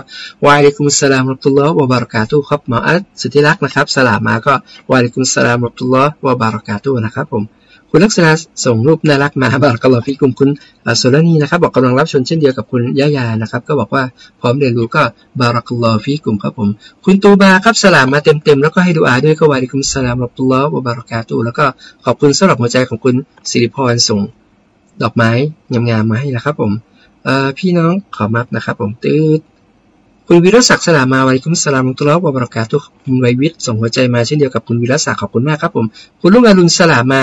A: วาลิกุมสลามรับตุลลอฮ์วะบารักาตุครับหมออัดสุธิรักนะครับสลามาก็วาลิกุมสลามรับตุลลอฮ์วะบารักาตุนะครับผมคุณลักษณะส่งรูปน่ารักมาบารักลอฟีกลุ่มคุณโซลานีนะครับบอกกำลังรับชมเช่นเดียวกับคุณยะยานะครับก็บอกว่าพร้อมเรียนรู้ก็บารักลอฟีกลุ่มครับผมคุณตูบาครับสลามมาเต็มๆแล้วก็ให้ดูอาด้วยก็วาลิกุมสลามรับตุลลอฮ์วะบารักาตุแล้วก็ขอบคุณสำหรับหัวใจของคุณสิริพรส่ง ดอกไม้งามๆมาให้นะครับผมพี่น้องขอมับนะครับผมตืดคุณวิรศักดิ์สลามาวัยคุณสลามตุลอบประกาศทุกคุณไววิทย์ส่งหัวใจมาเช่นเดียวกับคุณวิรศักดิ์ขอบคุณมากครับผมคุณลุงอรุณสลามา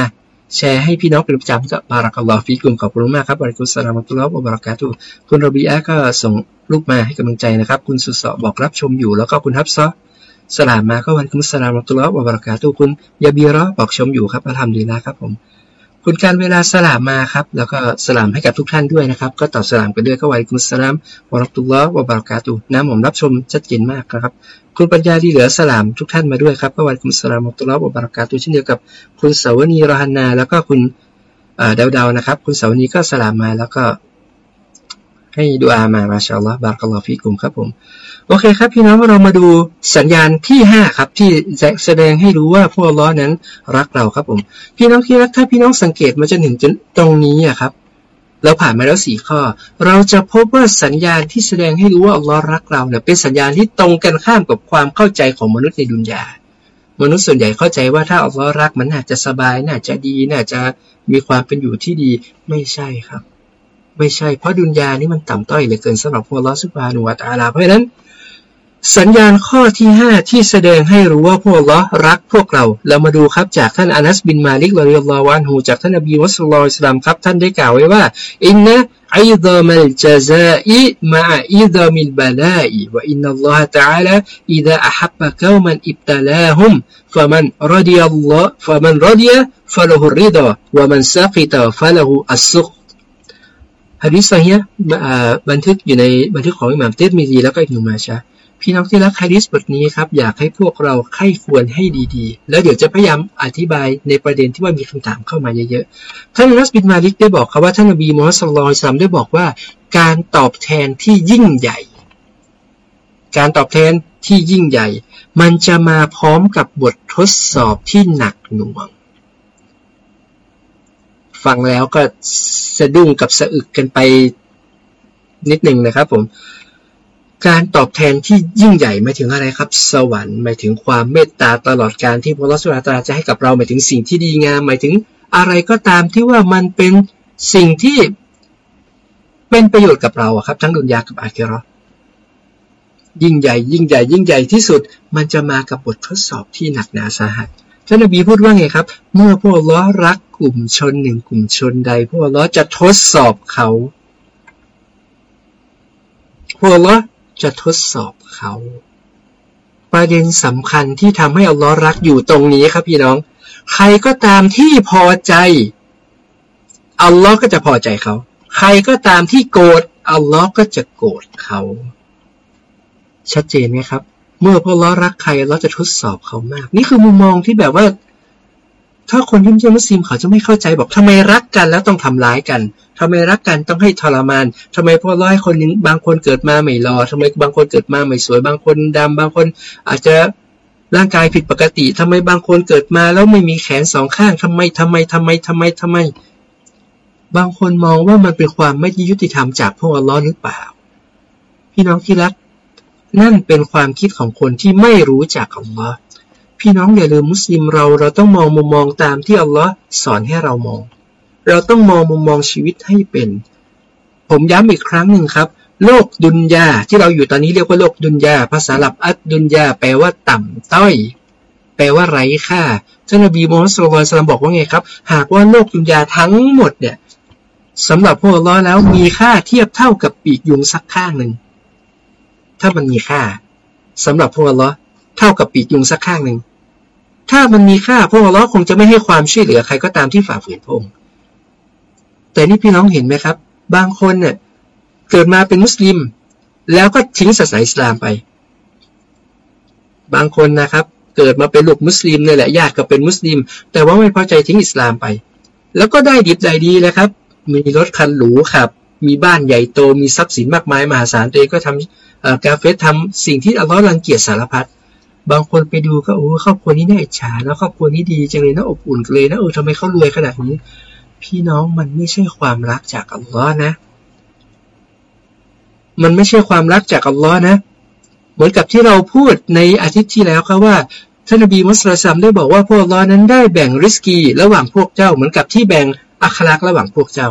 A: แชร์ให้พี่น้องเป็นประจำก็บารักัลลอฮฟีกุมขอบคุณมากครับวัยคุณสลามตุลอบประกาศทุกคุณรบีอาก็ส่งรูปมาให้กำลังใจนะครับ คุณสุสบอกรับชมอยู่ แล้วก็คุณทับซอสลามมาก็วันคุณสลามตุลอบประกาศทุกคุณยาบีรอบอกชมอยู่ครับทำดีนะครับผม คุณการเวลาสลามมาครับ แล้วก็สลามให้กับทุกท่านด้วยนะครับ ก็ตอบสลามกันด้วยก็ไว้คุณสลามวรัตุลลอฮ์วะบารากาตุน้ำผมรับชมชัดเจนมากครับ คุณปัญญาที่เหลือสลามทุกท่านมาด้วยครับก็ไว้คุณสลามวรัตุลลอฮ์วะบารากาตุเช่นเดียวกับคุณเสาวนีรหันนา แล้วก็คุณดาเดานะครับ คุณเสาวนีก็สลามมาแล้วก็ ให้ดูอามามาชาอัลลอฮ์บารักลอฟีกุมครับผม โอเคครับพี่น้องเรามาดูสัญญาณที่ห้าครับที่แสดงให้รู้ว่าพวกล้อนั้นรักเราครับผม พี่น้องที่รักถ้าพี่น้องสังเกตมาจนถึงจนตรงนี้อะครับ เราผ่านมาแล้วสี่ข้อ เราจะพบว่าสัญญาณที่แสดงให้รู้ว่าอัลลอฮ์รักเราเนี่ยเป็นสัญญาณที่ตรงกันข้ามกับความเข้าใจของมนุษย์ในดุนยามนุษย์ส่วนใหญ่เข้าใจว่าถ้าอัลลอฮ์รักมันน่าจะสบายน่าจะดีน่าจะมีความเป็นอยู่ที่ดีไม่ใช่ครับ ไม่ใช่เพราะดุนยานี่มันต่ำต้อยเหลือเกินสำหรับพวกลอสุภานุวัตอาลา เพราะฉะนั้น สัญญาณข้อที่ 5 ที่แสดงให้รู้ว่าอัลลอฮ์รักพวกเรา เรามาดูครับจากท่านอานัสบินมาลิก رضي الله عنهจากท่านนบี صلى الله عليه وسلم ครับ ท่านได้กล่าวไว้ว่าإن عظم الجزاء مع عظم البلاء وإن الله تعالى إذا أحب قوما ابتلاهم فمن رضي الله فمن رضي فله الرضا ومن سخط فله السخط ดิษซะฮีบันทึกอยู่ในบันทึกของอิหม่ามเตมีดีแล้วก็อิบนุมาชาพี่น้องที่รักฮะดิษบทนี้ครับอยากให้พวกเราไข้ควรให้ดีๆ แล้วเดี๋ยวจะพยายามอธิบายในประเด็นที่ว่ามีคำถามเข้ามาเยอะๆ ท่านนัสบินมาลิกได้บอกครับว่าท่านนบีมูฮัมมัดสุลลัลซัมได้บอกว่า การตอบแทนที่ยิ่งใหญ่ การตอบแทนที่ยิ่งใหญ่ มันจะมาพร้อมกับบททดสอบที่หนักหน่วง ฟังแล้วก็สะดุ้งกับสะอึกกันไปนิดหนึ่งนะครับผมการตอบแทนที่ยิ่งใหญ่หมายถึงอะไรครับ สวรรค์หมายถึงความเมตตาตลอดการที่พระสุราตาจะให้กับเราหมายถึงสิ่งที่ดีงามหมายถึงอะไรก็ตามที่ว่ามันเป็นสิ่งที่เป็นประโยชน์กับเราครับ ทั้งดุนยากับอาคิรอยิ่งใหญ่ ยิ่งใหญ่ ยิ่งใหญ่ที่สุด มันจะมากับบททดสอบที่หนักหนาสาหัส ท่านนบีพูดว่าไงครับ เมื่อพวกล้อรักกลุ่มชนหนึ่งกลุ่มชนใด พวกล้อจะทดสอบเขา พวกล้อจะทดสอบเขา ประเด็นสำคัญที่ทำให้อัลลอฮ์รักอยู่ตรงนี้ครับพี่น้อง ใครก็ตามที่พอใจอัลลอฮ์ก็จะพอใจเขา ใครก็ตามที่โกรธอัลลอฮ์ก็จะโกรธเขา ชัดเจนไหมครับ เมื่อพวกเรารักใครเราจะทดสอบเขามาก นี่คือมุมมองที่แบบว่า ถ้าคนที่ไม่ใช่มุสลิมเขาจะไม่เข้าใจบอกทำไมรักกันแล้วต้องทำร้ายกันทำไมรักกันต้องให้ทรมานทำไมพอร้อยคนนึงบางคนเกิดมาไม่รอทำไมบางคนเกิดมาไม่สวย บางคนดำบางคนอาจจะร่างกายผิดปกติทำไมบางคนเกิดมาแล้วไม่มีแขนสองข้างทำไมทำไมทำไมทำไมทำไม บางคนมองว่ามันเป็นความไม่ยุติธรรมจากพวกอัลลอฮ์หรือเปล่า พี่น้องที่รัก นั่นเป็นความคิดของคนที่ไม่รู้จักอัลลอฮ์พี่น้องอย่าลืมมุสลิมเราเราต้องมองมุมมองตามที่อัลลอฮ์สอนให้เรามอง เราต้องมองมุมมองชีวิตให้เป็น ผมย้ำอีกครั้งหนึ่งครับ โลกดุนยาที่เราอยู่ตอนนี้เรียกว่าโลกดุนยาภาษาหลับอัดดุนยาแปลว่าต่ำต้อย แปลว่าไร้ค่าท่านนบีมูฮัมมัดสุลตัลบอกว่าไงครับ หากว่าโลกดุนยาทั้งหมดเนี่ยสำหรับพวกเราแล้วมีค่าเทียบเท่ากับปีกยุงสักข้างหนึ่ง ถ้ามันมีค่าสำหรับพวกเราเท่ากับปีกยุงสักข้างหนึ่งถ้ามันมีค่าพวกเราคงจะไม่ให้ความช่วยเหลือใครก็ตามที่ฝ่าฝืนพระองค์แต่นี่พี่น้องเห็นไหมครับ บางคนเนี่ยเกิดมาเป็นมุสลิม แล้วก็ทิ้งศาสนาอิสลามไป บางคนนะครับ เกิดมาเป็นลูกมุสลิมเนี่ยแหละญาติก็เป็นมุสลิม แต่ว่าไม่พอใจทิ้งอิสลามไป แล้วก็ได้ดีใจดีเลยครับ มีรถคันหรูขับ มีบ้านใหญ่โตมีทรัพย์สินมากมายมหาศาลตัวเองก็ทำกาเฟสทำสิ่งที่อัลลอฮ์รังเกียจสารพัดบางคนไปดูก็โอ้ครอบครัวนี้น่าอิจฉาแล้วครอบครัวนี้ดีจังเลยนะอบอุ่นเลยนะเออทำไมเขารวยขนาดนี้ พี่น้องมันไม่ใช่ความรักจากอัลลอฮ์นะ มันไม่ใช่ความรักจากอัลลอฮ์นะ เหมือนกับที่เราพูดในอาทิตย์ที่แล้วครับว่าท่านนบีมุสลิมได้บอกว่าพวกอัลลอฮ์นั้นได้แบ่งริสกีระหว่างพวกเจ้า เหมือนกับที่แบ่งอัคลักระหว่างพวกเจ้า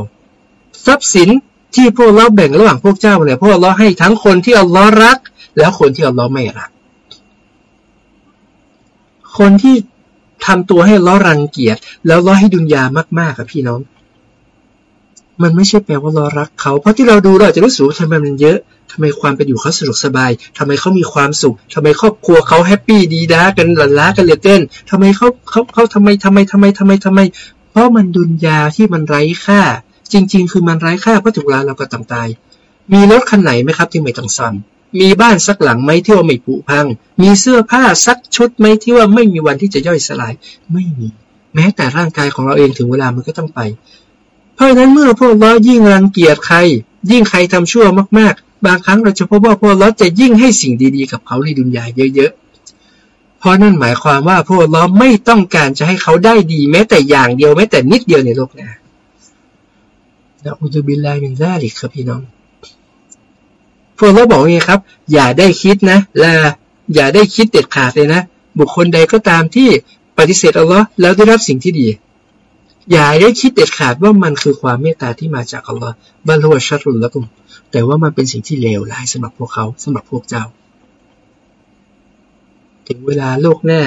A: ทรัพย์สิน ที่พวกเราแบ่งระหว่างพวกเจ้าเนี่ยพวกเราให้ทั้งคนที่อัลลอฮ์รัก แล้วคนที่อัลลอฮ์ไม่รัก คนที่ทำตัวให้ล้อรังเกียจแล้วล้อให้ดุนยามากๆกับพี่น้อง มันไม่ใช่แปลว่าล้อรักเขา เพราะที่เราดูเราจะรู้สึกทำไมมันเยอะทำไมความเป็นอยู่เขาสะดวกสบายทำไมเขามีความสุขทำไมครอบครัวเขาแฮปปี้ดีด้ากันหลั่นล้ากันเหลือเกินทำไมเขาเขาเขาทำไมทำไมทำไมทำไมทำไม เพราะมันดุนยาที่มันไร้ค่า จริง ๆ คือมันไร้ค่าเพราะถึงเวลาเราก็ตำตาย มีรถคันไหนไหมครับที่ไม่ต้องซ่อมมีบ้านสักหลังไหมที่ว่าไม่ผุพัง มีเสื้อผ้าสักชุดไหมที่ว่าไม่มีวันที่จะย่อยสลาย ไม่มี แม้แต่ร่างกายของเราเองถึงเวลามันก็ต้องไป เพราะฉะนั้นเมื่อพวกเรายิ่งรังเกียจใคร ยิ่งใครทำชั่วมากๆ บางครั้งเราจะพบว่าพวกเราจะยิ่งให้สิ่งดีๆ กับเขาในดุนยาเยอะๆ เพราะนั่นหมายความว่าพวกเราไม่ต้องการจะให้เขาได้ดีแม้แต่อย่างเดียวแม้แต่นิดเดียวในโลกนะ นะอุจบิลลามินซาลิกครับพี่น้องพวกเราบอกไงครับ อย่าได้คิดนะและอย่าได้คิดเด็ดขาดเลยนะ บุคคลใดก็ตามที่ปฏิเสธอัลลอฮ์แล้วได้รับสิ่งที่ดี อย่าได้คิดเด็ดขาดว่ามันคือความเมตตาที่มาจากอัลลอฮ์บัลลัวชัดรุลละกุมแต่ว่ามันเป็นสิ่งที่เลวร้ายสำหรับพวกเขาสำหรับพวกเจ้า ถึงเวลาโลกหน้า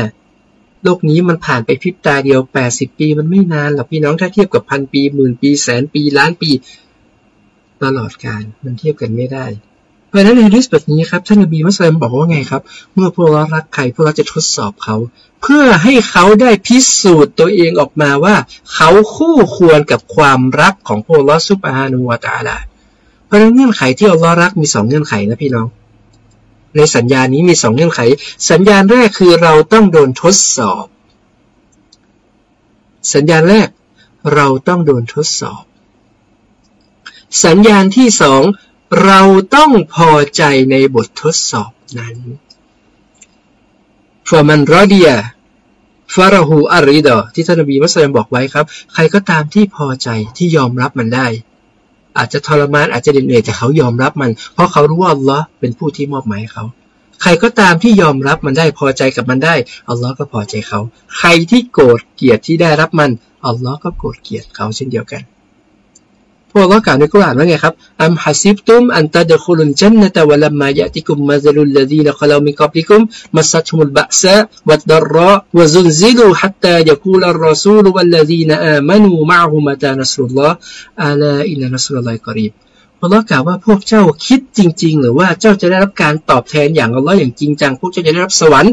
A: โลกนี้มันผ่านไปพริบตาเดียวแปดสิบปีมันไม่นานหรอกพี่น้องถ้าเทียบกับพันปีหมื่นปีแสนปีล้านปี ตลอดการมันเทียบกันไม่ได้ เพราะนั้นในริสแบบนี้ครับท่านนบีมุสลิมบอกว่าไงครับ เมื่อพวกเรารักใครพวกเราจะทดสอบเขา เพื่อให้เขาได้พิสูจน์ตัวเองออกมาว่า เขาคู่ควรกับความรักของพวกเราซุบฮานุวาตาลาเพราะนั้นเงื่อนไขที่อัลลอฮ์รักมีสองเงื่อนไขนะพี่น้อง ในสัญญานี้มีสองเงื่อนไข สัญญาณแรกคือเราต้องโดนทดสอบ สัญญาณแรกเราต้องโดนทดสอบ สัญญาณที่สองเราต้องพอใจในบททดสอบนั้น ฟอมันรอดียฟาราหูอาริดอที่ท่านนบีมุสลิมบอกไว้ครับ ใครก็ตามที่พอใจที่ยอมรับมันได้ อาจจะทรมานอาจจะเหนื่อยแต่เขายอมรับมัน เพราะเขารู้ว่าอัลลอฮ์เป็นผู้ที่มอบหมายเขาใครก็ตามที่ยอมรับมันได้พอใจกับมันได้อัลลอฮ์ก็พอใจเขา ใครที่โกรธเกลียดที่ได้รับมันอัลลอฮ์ก็โกรธเกลียดเขาเช่นเดียวกัน อัลลอฮ์กล่าวในกุรอานว่าไงครับอัมฮัสิบตุมอันตะดคุลุนจันนตะวะลัมมายะติกุมมาซลุลลดีนคลามิกับลิกุมมัสัตุมุลบะซะวัดดรระวะซุนซิลูฮัตตายะกูลรอซูลวัลลดีนอามานูมะฮุมะตานัสรุลลอฮ์อาลาอินนัสรุลลอฮ์กรีบพวกเรากล่าวว่าพวกเจ้าคิดจริง ๆ หรือว่าเจ้าจะได้รับการตอบแทนอย่างอัลลอฮ์อย่างจริงจังพวกเจ้าจะได้รับสวรรค์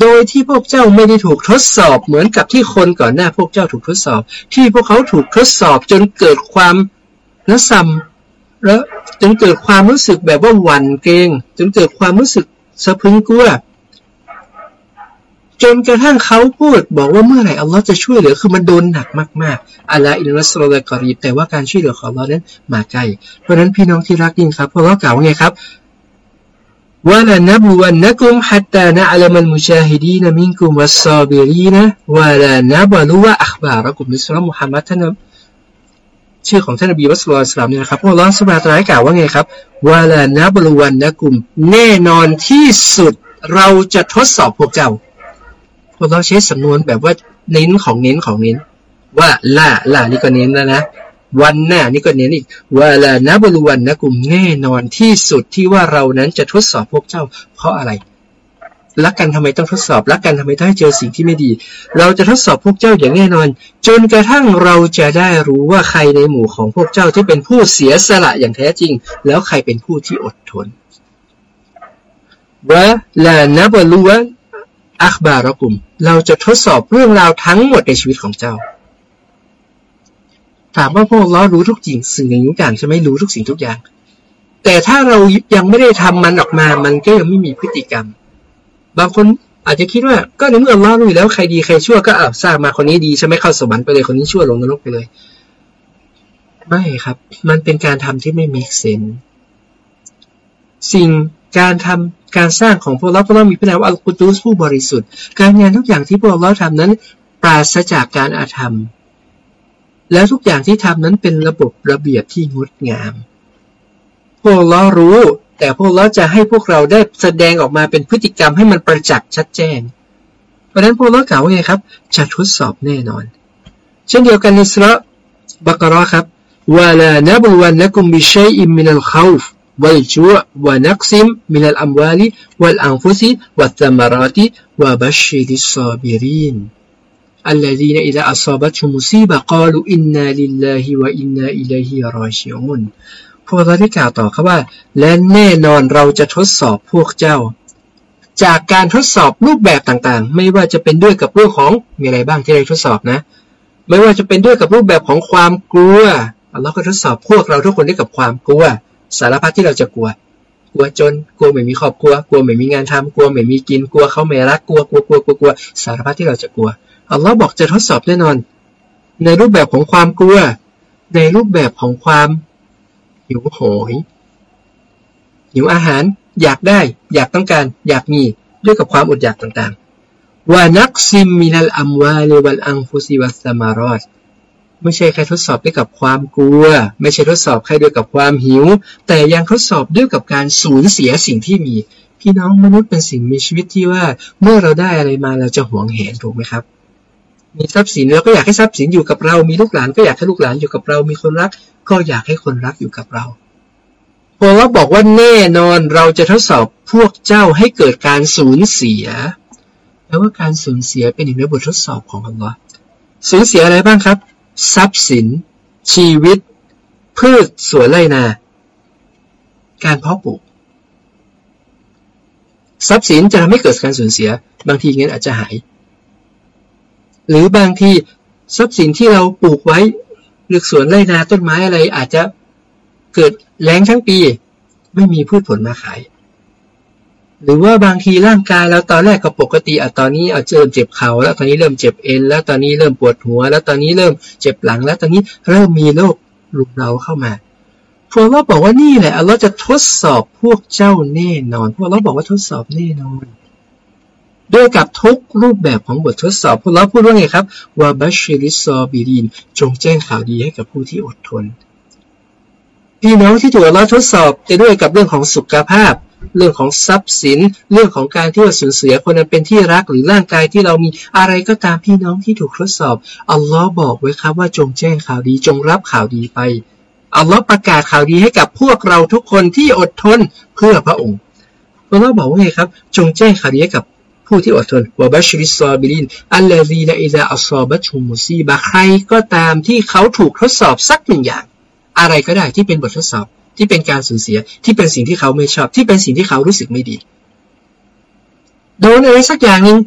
A: โดยที่พวกเจ้าไม่ได้ถูกทดสอบเหมือนกับที่คนก่อนหน้าพวกเจ้าถูกทดสอบ ที่พวกเขาถูกทดสอบจนเกิดความละซัมแล้วจนเกิดความรู้สึกแบบว่าหวั่นเกรงจนเกิดความรู้สึกสะพึงกลัวจนกระทั่งเขาพูดบอกว่าเมื่อไหร่อัลลอฮ์จะช่วยเหลือคือมันโดนหนักมากๆอัลลอฮ์อินนัสโลกอรีบแต่ว่าการช่วยเหลือของอัลลอฮ์นั้นมาไกลเพราะนั้นพี่น้องที่รักยิ่งครับพวกเรากล่าวไงครับ ولنبلونكم حتى نعلم المجاهدين منكم والصابرين ولنبلو أخباركم ในสุรมุฮัมมัดท่าน ชื่อของท่านนบีมุสลิมเนี่ยนะครับพวกเราสมาตรายกล่าวว่าไงครับวาลานะบรุวันนะกุมแน่นอนที่สุดเราจะทดสอบพวกเจ้าพวกเราใช้สำนวนแบบว่าเน้นของเน้นของเน้น ว่าล่าล่านี่ก็เน้นแล้วนะ วันหน้านี่ก็เน้นอีกวาลานะบรุวันนะกลุ่มแน่นอนที่สุดที่ว่าเรานั้นจะทดสอบพวกเจ้า เพราะอะไรรักกันทำไมต้องทดสอบรักกันทำไมต้องให้เจอสิ่งที่ไม่ดี เราจะทดสอบพวกเจ้าอย่างแน่นอน จนกระทั่งเราจะได้รู้ว่าใครในหมู่ของพวกเจ้าที่เป็นผู้เสียสละอย่างแท้จริง แล้วใครเป็นผู้ที่อดทนวะลานับลูวะอัคบารกุม เราจะทดสอบเรื่องราวทั้งหมดในชีวิตของเจ้า ถามว่าพวกเรารู้ทุกสิ่งสิ่งทุกอย่างใช่ไหมรู้ทุกสิ่งทุกอย่าง แต่ถ้าเรายังไม่ได้ทำมันออกมา มันก็ยังไม่มีพฤติกรรม บางคนอาจจะคิดว่าก็ในเมื่อเรารู้แล้วใครดีใครชั่วก็อาบสร้างมาคนนี้ดีใช่ไหมเข้าสวรรค์ไปเลยคนนี้ชั่วลงนรกไปเลย ไม่ครับ มันเป็นการทำที่ไม่มีเซนสิ่งการทำการสร้างของพวกเราพวกเรามีพระนามอัลกุตุสผู้บริสุทธิ์ การงานทุกอย่างที่พวกเราทำนั้น ปราศจากการอาธรรม แล้วทุกอย่างที่ทำนั้นเป็นระบบระเบียบที่งดงาม พวกเรารู้ แต่พวกเราจะให้พวกเราได้แสดงออกมาเป็นพฤติกรรมให้มันประจักษ์ชัดแจ้ง เพราะนั้นพวกเรากล่าวว่าไงครับ จะทดสอบแน่นอน เช่นเดียวกันในสระบักรอครับวาลานบวันนักุมบิชัยอิมมินัลขาฟวัลจัววานักซิมมินัลอัมวาลีวัลอังฟุซิวัลตมารติวะบชชิริซาบิริน الذين إذا أصابتهم مصيبة قالوا إنا لله وإنا إليه راجعون พวกเราได้กล่าวต่อครับว่า และแน่นอนเราจะทดสอบพวกเจ้า จากการทดสอบรูปแบบต่างๆ ไม่ว่าจะเป็นด้วยกับเรื่องของมีอะไรบ้างที่ได้ทดสอบนะ ไม่ว่าจะเป็นด้วยกับรูปแบบของความกลัวเราก็ทดสอบพวกเราทุกคนได้กับความกลัว สารพัดที่เราจะกลัว กลัวจนกลัวไม่มีครอบครัวกลัวไม่มีงานทำกลัวไม่มีกินกลัวเขาไม่รักกลัวกลัวกลัวกลัวกลัวสารพัดที่เราจะกลัว อัลลอฮ์บอกจะทดสอบแน่นอน ในรูปแบบของความกลัว ในรูปแบบของความหิวโหยหิวอาหารอยากได้อยากต้องการอยากมีด้วยกับความอดอยากต่างๆวานักซิมมินัลอัมวาเลวัลอังฟุซิวัสมารอดไม่ใช่แค่ทดสอบด้วยกับความกลัว ไม่ใช่ทดสอบแค่ด้วยกับความหิว แต่ยังทดสอบด้วยกับการสูญเสียสิ่งที่มี พี่น้องมนุษย์เป็นสิ่งมีชีวิตที่ว่า เมื่อเราได้อะไรมาเราจะหวงแหนถูกไหมครับ มีทรัพย์สินเราก็อยากให้ทรัพย์สินอยู่กับเรา มีลูกหลานก็อยากให้ลูกหลานอยู่กับเรา มีคนรัก ก็อยากให้คนรักอยู่กับเราพอเราบอกว่าแน่นอนเราจะทดสอบพวกเจ้าให้เกิดการสูญเสียแปลว่าการสูญเสียเป็นหนึ่งในบททดสอบของอัลลอฮ์สูญเสียอะไรบ้างครับ ทรัพย์สิน ชีวิต พืชสวนไรนา การเพาะปลูก ทรัพย์สินจะทำให้เกิดการสูญเสีย บางทีเงินอาจจะหาย หรือบางทีทรัพย์สินที่เราปลูกไว้หรือสวนไรนาต้นไม้อะไรอาจจะเกิดแรงทั้งปี ไม่มีพืชผลมาขาย หรือว่าบางทีร่างกายเราตอนแรกก็ปกติอะตอนนี้เอาเริ่มเจ็บเข่าแล้วตอนนี้เริ่มเจ็บเอ็นแล้วตอนนี้เริ่มปวดหัว แล้วตอนนี้เริ่มเจ็บหลัง แล้วตอนนี้เริ่มมีโรคลุมเราเข้ามาพวกเราบอกว่านี่แหละเราจะทดสอบพวกเจ้าแน่นอน พวกเราบอกว่าทดสอบแน่นอน ด้วยกับทุกรูปแบบของบททดสอบพวกเราพูดว่าไงครับว่าบัชชิริซอบิรินจงแจ้งข่าวดีให้กับผู้ที่อดทน พี่น้องที่ถูกเราทดสอบจะด้วยกับเรื่องของสุขภาพ เรื่องของทรัพย์สิน เรื่องของการที่ว่าสูญเสียคนนั้นเป็นที่รักหรือร่างกายที่เรามีอะไรก็ตามพี่น้องที่ถูกทดสอบอัลลอฮ์บอกไว้ครับว่าจงแจ้งข่าวดีจงรับข่าวดีไปอัลลอฮ์ประกาศข่าวดีให้กับพวกเราทุกคนที่อดทนเพื่อพระองค์อัลลอฮ์บอกว่าไงครับ จงแจ้งข่าวดีให้กับ ผู้ที่อดทนوبشر الصابرين الذين إذا أصابتهم مصيبةใครก็ตามที่เขาถูกทดสอบสักหนึ่งอย่าง อะไรก็ได้ที่เป็นบททดสอบที่เป็นการสูญเสียที่เป็นสิ่งที่เขาไม่ชอบ ที่เป็นสิ่งที่เขารู้สึกไม่ดี โดนอะไรสักอย่างหนึ่ง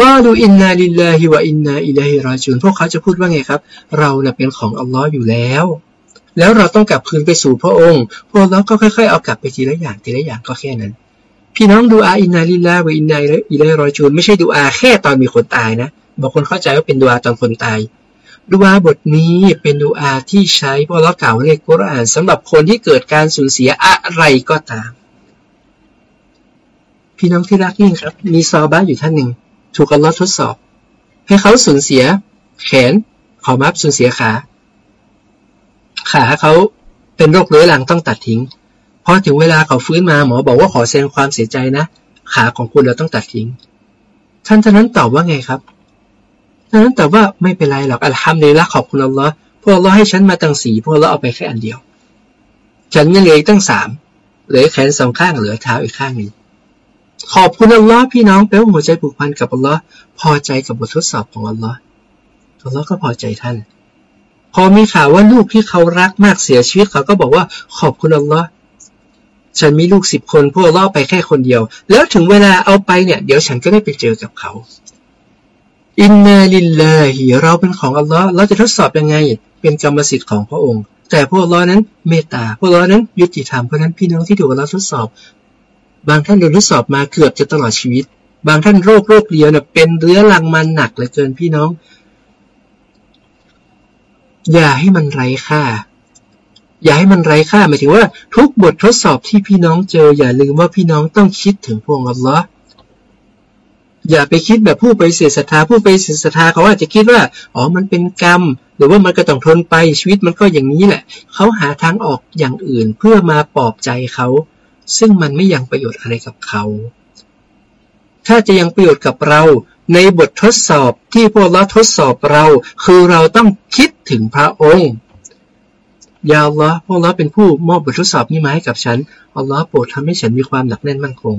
A: ก็ดูอินนาลิลลาฮิวะอินนาอิลัยฮิราจูนพวกเขาจะพูดว่าไงครับ เราเน่ยเป็นของอัลลอฮ์อยู่แล้ว แล้วเราต้องกลับคืนไปสู่พระองค์ พวกเราก็ค่อยๆเอากลับไปทีละอย่างทีละอย่างก็แค่นั้น พี่น้องดูอาอินนาลิลลาห์วอินนาอิลัยรอจูนไม่ใช่ดูอาแค่ตอนมีคนตายนะบางคนเข้าใจว่าเป็นดูอาตอนคนตายดูอาบทนี้เป็นดูอาที่ใช้พระเรากล่าวในกุรอานสำหรับคนที่เกิดการสูญเสียอะไรก็ตาม พี่น้องที่รักยิ่งครับ มีซอบ้าอยู่ท่านหนึ่ง ถูกอัลลอฮ์ทดสอบ ให้เขาสูญเสีย แขนขอมับสูญเสียขา ขาเขาเป็นโรคเรื้อรังต้องตัดทิ้ง พอถึงเวลาเขาฟื้นมาหมอบอกว่าขอแสดงความเสียใจนะ ขาของคุณเราต้องตัดทิ้ง ท่านท่านนั้นตอบว่าไงครับท่านนั้นตอบว่าไม่เป็นไรหรอกอัลฮัมดุลิลละขอบคุณอัลลอฮ์พวกเราให้ฉันมาตั้งสี่พวกเราเอาไปแค่อันเดียว ฉันยังเหลือตั้งสามเหลือแขนสองข้างเหลือเท้าอีกข้างหนึ่งขอบคุณอัลลอฮ์พี่น้องแปลว่าหัวใจผูกพันกับอัลลอฮ์พอใจกับบททดสอบของอัลลอฮ์อัลลอฮ์ก็พอใจท่าน พอมีข่าวว่าลูกที่เขารักมากเสียชีวิตเขาก็บอกว่าขอบคุณอัลลอฮ์ ฉันมีลูกสิบคนพวกล่อไปแค่คนเดียว แล้วถึงเวลาเอาไปเนี่ย เดี๋ยวฉันก็ได้ไปเจอกับเขา อินนาลิลลาฮิเราเป็นของอัลลอฮ์เราจะทดสอบยังไง เป็นกรรมสิทธิ์ของพระองค์ แต่พวกเรานั้นเมตตา พวกเรานั้นยุติธรรม เพราะนั้นพี่น้องที่ถูกเราทดสอบ บางท่านโดนทดสอบมาเกือบจะตลอดชีวิต บางท่านโรคโรคเดียวเนี่ยเป็นเรื้อรังมันหนักเหลือเกินพี่น้อง อย่าให้มันไร้ค่า อย่าให้มันไร้ค่าหมายถึงว่าทุกบททดสอบที่พี่น้องเจอ อย่าลืมว่าพี่น้องต้องคิดถึงพวงอัลลอฮ์อย่าไปคิดแบบผู้ไปเสียศรัทธาผู้ไปเสียศรัทธาเขาอาจจะคิดว่าอ๋อมันเป็นกรรม หรือว่ามันก็ต้องทนไปชีวิตมันก็อย่างนี้แหละ เขาหาทางออกอย่างอื่นเพื่อมาปลอบใจเขา ซึ่งมันไม่ยังประโยชน์อะไรกับเขา ถ้าจะยังประโยชน์กับเราในบททดสอบที่พวกเราทดสอบเรา คือเราต้องคิดถึงพระองค์ ยาอัลลอฮ์พวกเราเป็นผู้มอบบททดสอบนี้มาให้กับฉัน อัลลอฮ์โปรดทำให้ฉันมีความหนักแน่นมั่นคง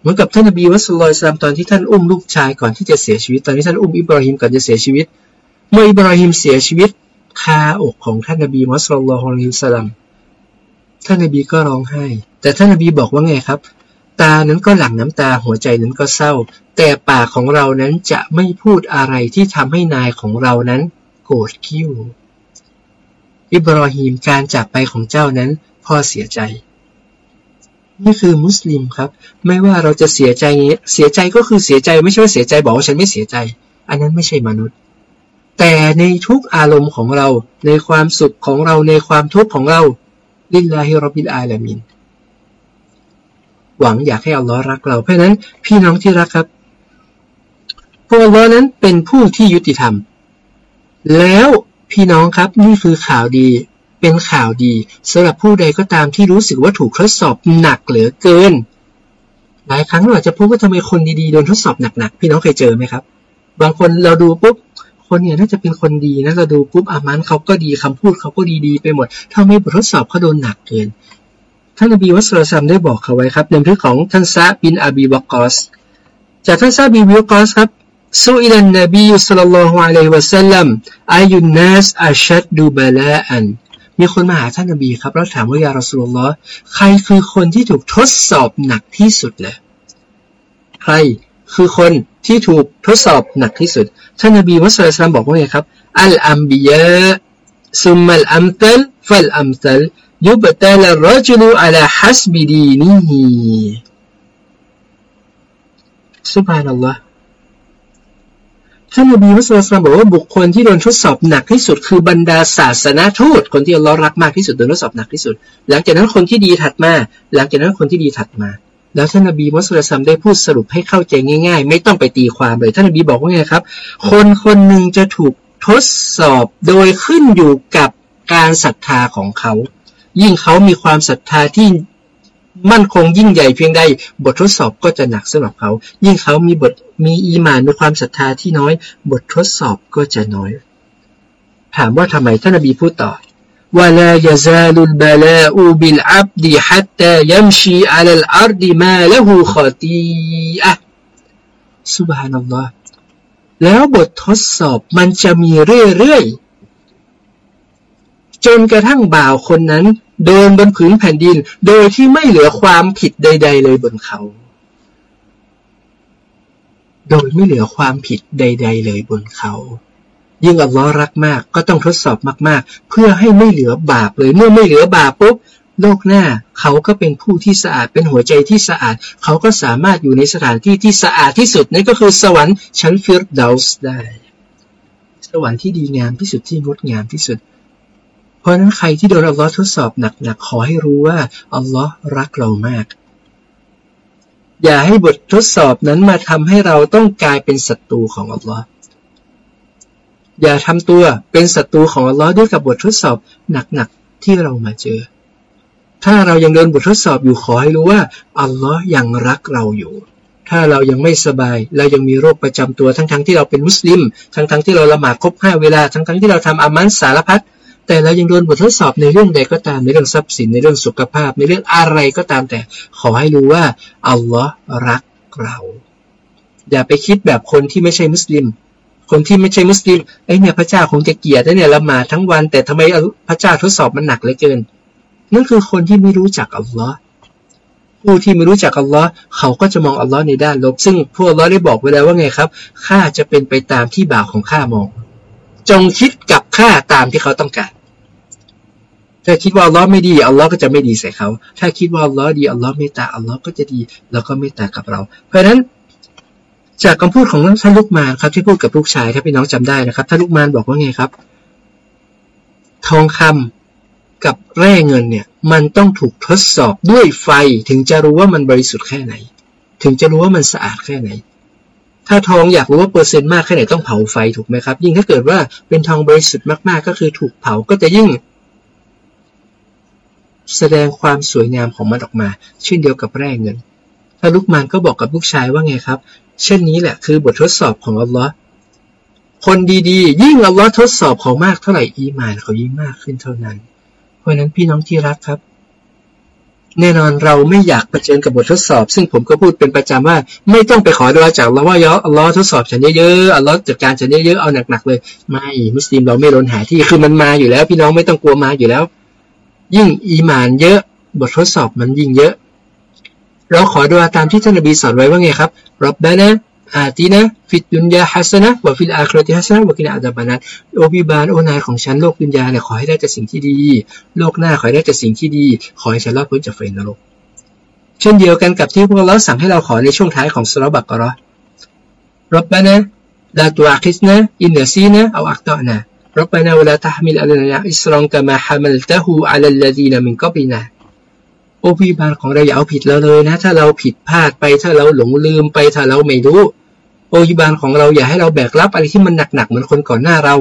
A: เหมือนกับท่านนบีวัสลอยสลามตอนที่ท่านอุ้มลูกชายก่อนที่จะเสียชีวิต ตอนที่ท่านอุ้มอิบราฮิมก่อนจะเสียชีวิต เมื่ออิบราฮิมเสียชีวิตคาอกของท่านนบีมุสลิมฮอิสลามท่านนบีก็ร้องไห้ แต่ท่านนบีบอกว่าไงครับ ตานั้นก็หลั่งน้ำตาหัวใจนั้นก็เศร้า แต่ปากของเรานั้นจะไม่พูดอะไรที่ทำให้นายของเรานั้น โกรธคิ้ว อิบรอฮีมการจากไปของเจ้านั้นพ่อเสียใจ นี่คือมุสลิมครับ ไม่ว่าเราจะเสียใจเสียใจก็คือเสียใจไม่ใช่ว่าเสียใจบอกว่าฉันไม่เสียใจ อันนั้นไม่ใช่มนุษย์ แต่ในทุกอารมณ์ของเราในความสุขของเราในความทุกข์ของเราลิลลาฮิรบิลอาลามินหวังอยากให้อัลลอฮ์รักเรา เพราะนั้นพี่น้องที่รักครับพวกอัลลอฮ์นั้นเป็นผู้ที่ยุติธรรม แล้ว พี่น้องครับนี่คือข่าวดี เป็นข่าวดีสำหรับผู้ใดก็ตามที่รู้สึกว่าถูกทดสอบหนักเหลือเกิน หลายครั้งเราอาจจะพบว่าทำไมคนดีๆโดนทดสอบหนักๆพี่น้องเคยเจอไหมครับ บางคนเราดูปุ๊บคนเนี่ยน่าจะเป็นคนดีนะเราดูปุ๊บอามันเขาก็ดีคำพูดเขาก็ดีๆไปหมดทำไมบททดสอบเขาโดนหนักเกินท่านอบีวัสลซัมได้บอกเขาไว้ครับในเรื่องของท่านซาบินอบีวกอสจากท่านซาบินอบีวกอสครับ สุอิลันนบีสุลลัลลอฮุอะลัยฮิวะสัลลัมอายุนนัสอาชัดดูบาลาอันมีคนมาหาท่านนบีครับแล้วถามว่ายารอสุลลอฮ์ใครคือคนที่ถูกทดสอบหนักที่สุดเลยใครคือคนที่ถูกทดสอบหนักที่สุด ท่านนบีมุสลิมบอกว่าไงครับอัลอัมบียะซุมมัลอัมตัลฟัลอัมตัลยุบตัลรจุลุอัลฮัสบิดีนีฮีสุบฮานัลลอฮ์ ท่านนบีมุสลิมบอกว่าบุคคลที่โดนทดสอบหนักที่สุด คือบรรดาศาสนาทูตคนที่อัลลอฮ์รักมากที่สุดโดนทดสอบหนักที่สุด หลังจากนั้นคนที่ดีถัดมา หลังจากนั้นคนที่ดีถัดมา แล้วท่านนบีมุสลิมได้พูดสรุปให้เข้าใจง่าย ๆ ไม่ต้องไปตีความเลยท่านนบีบอกว่าไงครับ คนคนหนึ่งจะถูกทดสอบโดยขึ้นอยู่กับการศรัทธาของเขา ยิ่งเขามีความศรัทธาที่ มั่นคงยิ่งใหญ่เพียงใด บททดสอบก็จะหนักสำหรับเขา ยิ่งเขามีบทมีอีมานมีความศรัทธาที่น้อย บททดสอบก็จะน้อย ถามว่าทำไมท่านนบีพูดต่อว่าลายาซาลุบลาอูบิลอับดีฮัตตายัมชีอัลลอารดิมาละหูขอตีอะสุบฮานัลลอฮ์แล้วบททดสอบมันจะมีเรื่อยๆจนกระทั่งบ่าวคนนั้น เดินบนผืนแผ่นดิน โดยที่ไม่เหลือความผิดใด ๆ เลยบนเขา โดยไม่เหลือความผิดใด ๆ เลยบนเขา ยิ่งอัลลอฮ์รักมากก็ต้องทดสอบมาก ๆ เพื่อให้ไม่เหลือบาปเลย เมื่อไม่เหลือบาปปุ๊บโลกหน้าเขาก็เป็นผู้ที่สะอาดเป็นหัวใจที่สะอาด เขาก็สามารถอยู่ในสถานที่ที่สะอาดที่สุดนั่นก็คือสวรรค์ชั้นฟิรดาส์ได้ สวรรค์ที่ดีงามที่สุดที่งดงามที่สุด ราะนั้นใครที่โดนอัลลอฮ์ทดสอบหนักๆขอให้รู้ว่าอัลลอฮ์รักเรามาก อย่าให้บททดสอบนั้นมาทำให้เราต้องกลายเป็นศัตรูของอัลลอฮ์อย่าทำตัวเป็นศัตรูของอัลลอฮ์ด้วยกับบททดสอบหนักๆที่เรามาเจอ ถ้าเรายังเดินบททดสอบอยู่ขอให้รู้ว่าอัลลอฮ์ยังรักเราอยู่ถ้าเรายังไม่สบาย เรายังมีโรคประจำตัวทั้งๆทที่เราเป็นมุสลิม ทั้งๆทที่เราละหมาดครบห้าเวลา ทั้งๆทที่เราทำอามันสารพัด แต่เรายังโดนบททดสอบในเรื่องใดก็ตามในเรื่องทรัพย์สินในเรื่องสุขภาพ ในเรื่องอะไรก็ตามแต่ขอให้รู้ว่าอัลลอฮ์รักเรา อย่าไปคิดแบบคนที่ไม่ใช่มุสลิม คนที่ไม่ใช่มุสลิมไอ้เนี่ยพระเจ้าคงจะเกลียดเนี่ยละหมาดทั้งวัน แต่ทำไมพระเจ้าทดสอบมันหนักเหลือเกินนั่นคือคนที่ไม่รู้จักอัลลอฮ์ผู้ที่ไม่รู้จักอัลลอฮ์เขาก็จะมองอัลลอฮ์ในด้านลบ ซึ่งพวกอัลลอฮ์ได้บอกไว้แล้วว่าไงครับข้าจะเป็นไปตามที่บ่าวของข้ามอง จงคิดกับข้าตามที่เขาต้องการ ถ้าคิดว่าอัลลอฮ์ไม่ดีอัลลอฮ์ก็จะไม่ดีใส่เขา ถ้าคิดว่าอัลลอฮ์ดีอัลลอฮ์เมตตาอัลลอฮ์ก็จะดี แล้วก็เมตตากับเรา เพราะฉะนั้นจากคำพูดของท่านลูกมานครับที่พูดกับลูกชายถ้าพี่น้องจำได้นะครับท่านลูกมานบอกว่าไงครับ ทองคำกับแร่เงินเนี่ย มันต้องถูกทดสอบด้วยไฟถึงจะรู้ว่ามันบริสุทธิ์แค่ไหน ถึงจะรู้ว่ามันสะอาดแค่ไหน ถ้าทองอยากรู้ว่าเปอร์เซ็นต์มากแค่ไหนต้องเผาไฟถูกไหมครับ ยิ่งถ้าเกิดว่าเป็นทองบริสุทธิ์มากๆ ก็คือถูกเผาก็จะยิ่ง แสดงความสวยงามของมันออกมา เช่นเดียวกับแร่เงินถ้าลูกมานก็บอกกับลูกชายว่าไงครับ เช่นนี้แหละคือบททดสอบของอัลลอฮ์คนดีๆ ยิ่งอัลลอฮ์ทดสอบเขามากเท่าไหร่อีมานเขายิ่งมากขึ้นเท่านั้น เพราะนั้นพี่น้องที่รักครับ แน่นอนเราไม่อยากเผชิญกับบททดสอบ ซึ่งผมก็พูดเป็นประจำว่า ไม่ต้องไปขอดุอาจากเราว่ายออัลลอฮ์ทดสอบฉันเยอะๆอัลลอฮ์จัดการฉันเยอะๆเอาหนักๆเลย ไม่มุสลิมเราไม่ร้นหาที่คือมันมาอยู่แล้ว พี่น้องไม่ต้องกลัวมาอยู่แล้ว ยิ่งอีมานเยอะ บททดสอบมันยิ่งเยอะ เราขอดูอาตามที่ท่านนบีสอนไว้ว่าไงครับรับบานะอาตินะฟิดดุนยาฮัสนะวะฟิลอาคราติฮัสนะวะกินอาดาบานันโอบิบานโอนายของฉันโลกดุนยาเนี่ยขอให้ได้แต่สิ่งที่ดี โลกหน้าขอให้ได้แต่สิ่งที่ดี ขอให้ฉันรอดพ้นจากไฟนรก เช่นเดียวกันกับที่อัลลอฮ์สั่งให้เราขอในช่วงท้ายของซูเราะฮฺบะเกาะเราะฮฺ ربنا لا تؤاخذنا إن نسينا أو أخطأنا ربنا ولا تحمل علينا إصرا كما حملته على الذين من قبلنا โอ้พี่บานของเราอย่าเอาผิดเราเลยนะ ถ้าเราผิดพลาดไปถ้าเราหลงลืมไปถ้าเราไม่รู้โอ้พี่บานของเราอย่าให้เราแบกรับอะไรที่มันหนักๆเหมือนคนก่อนหน้าเรา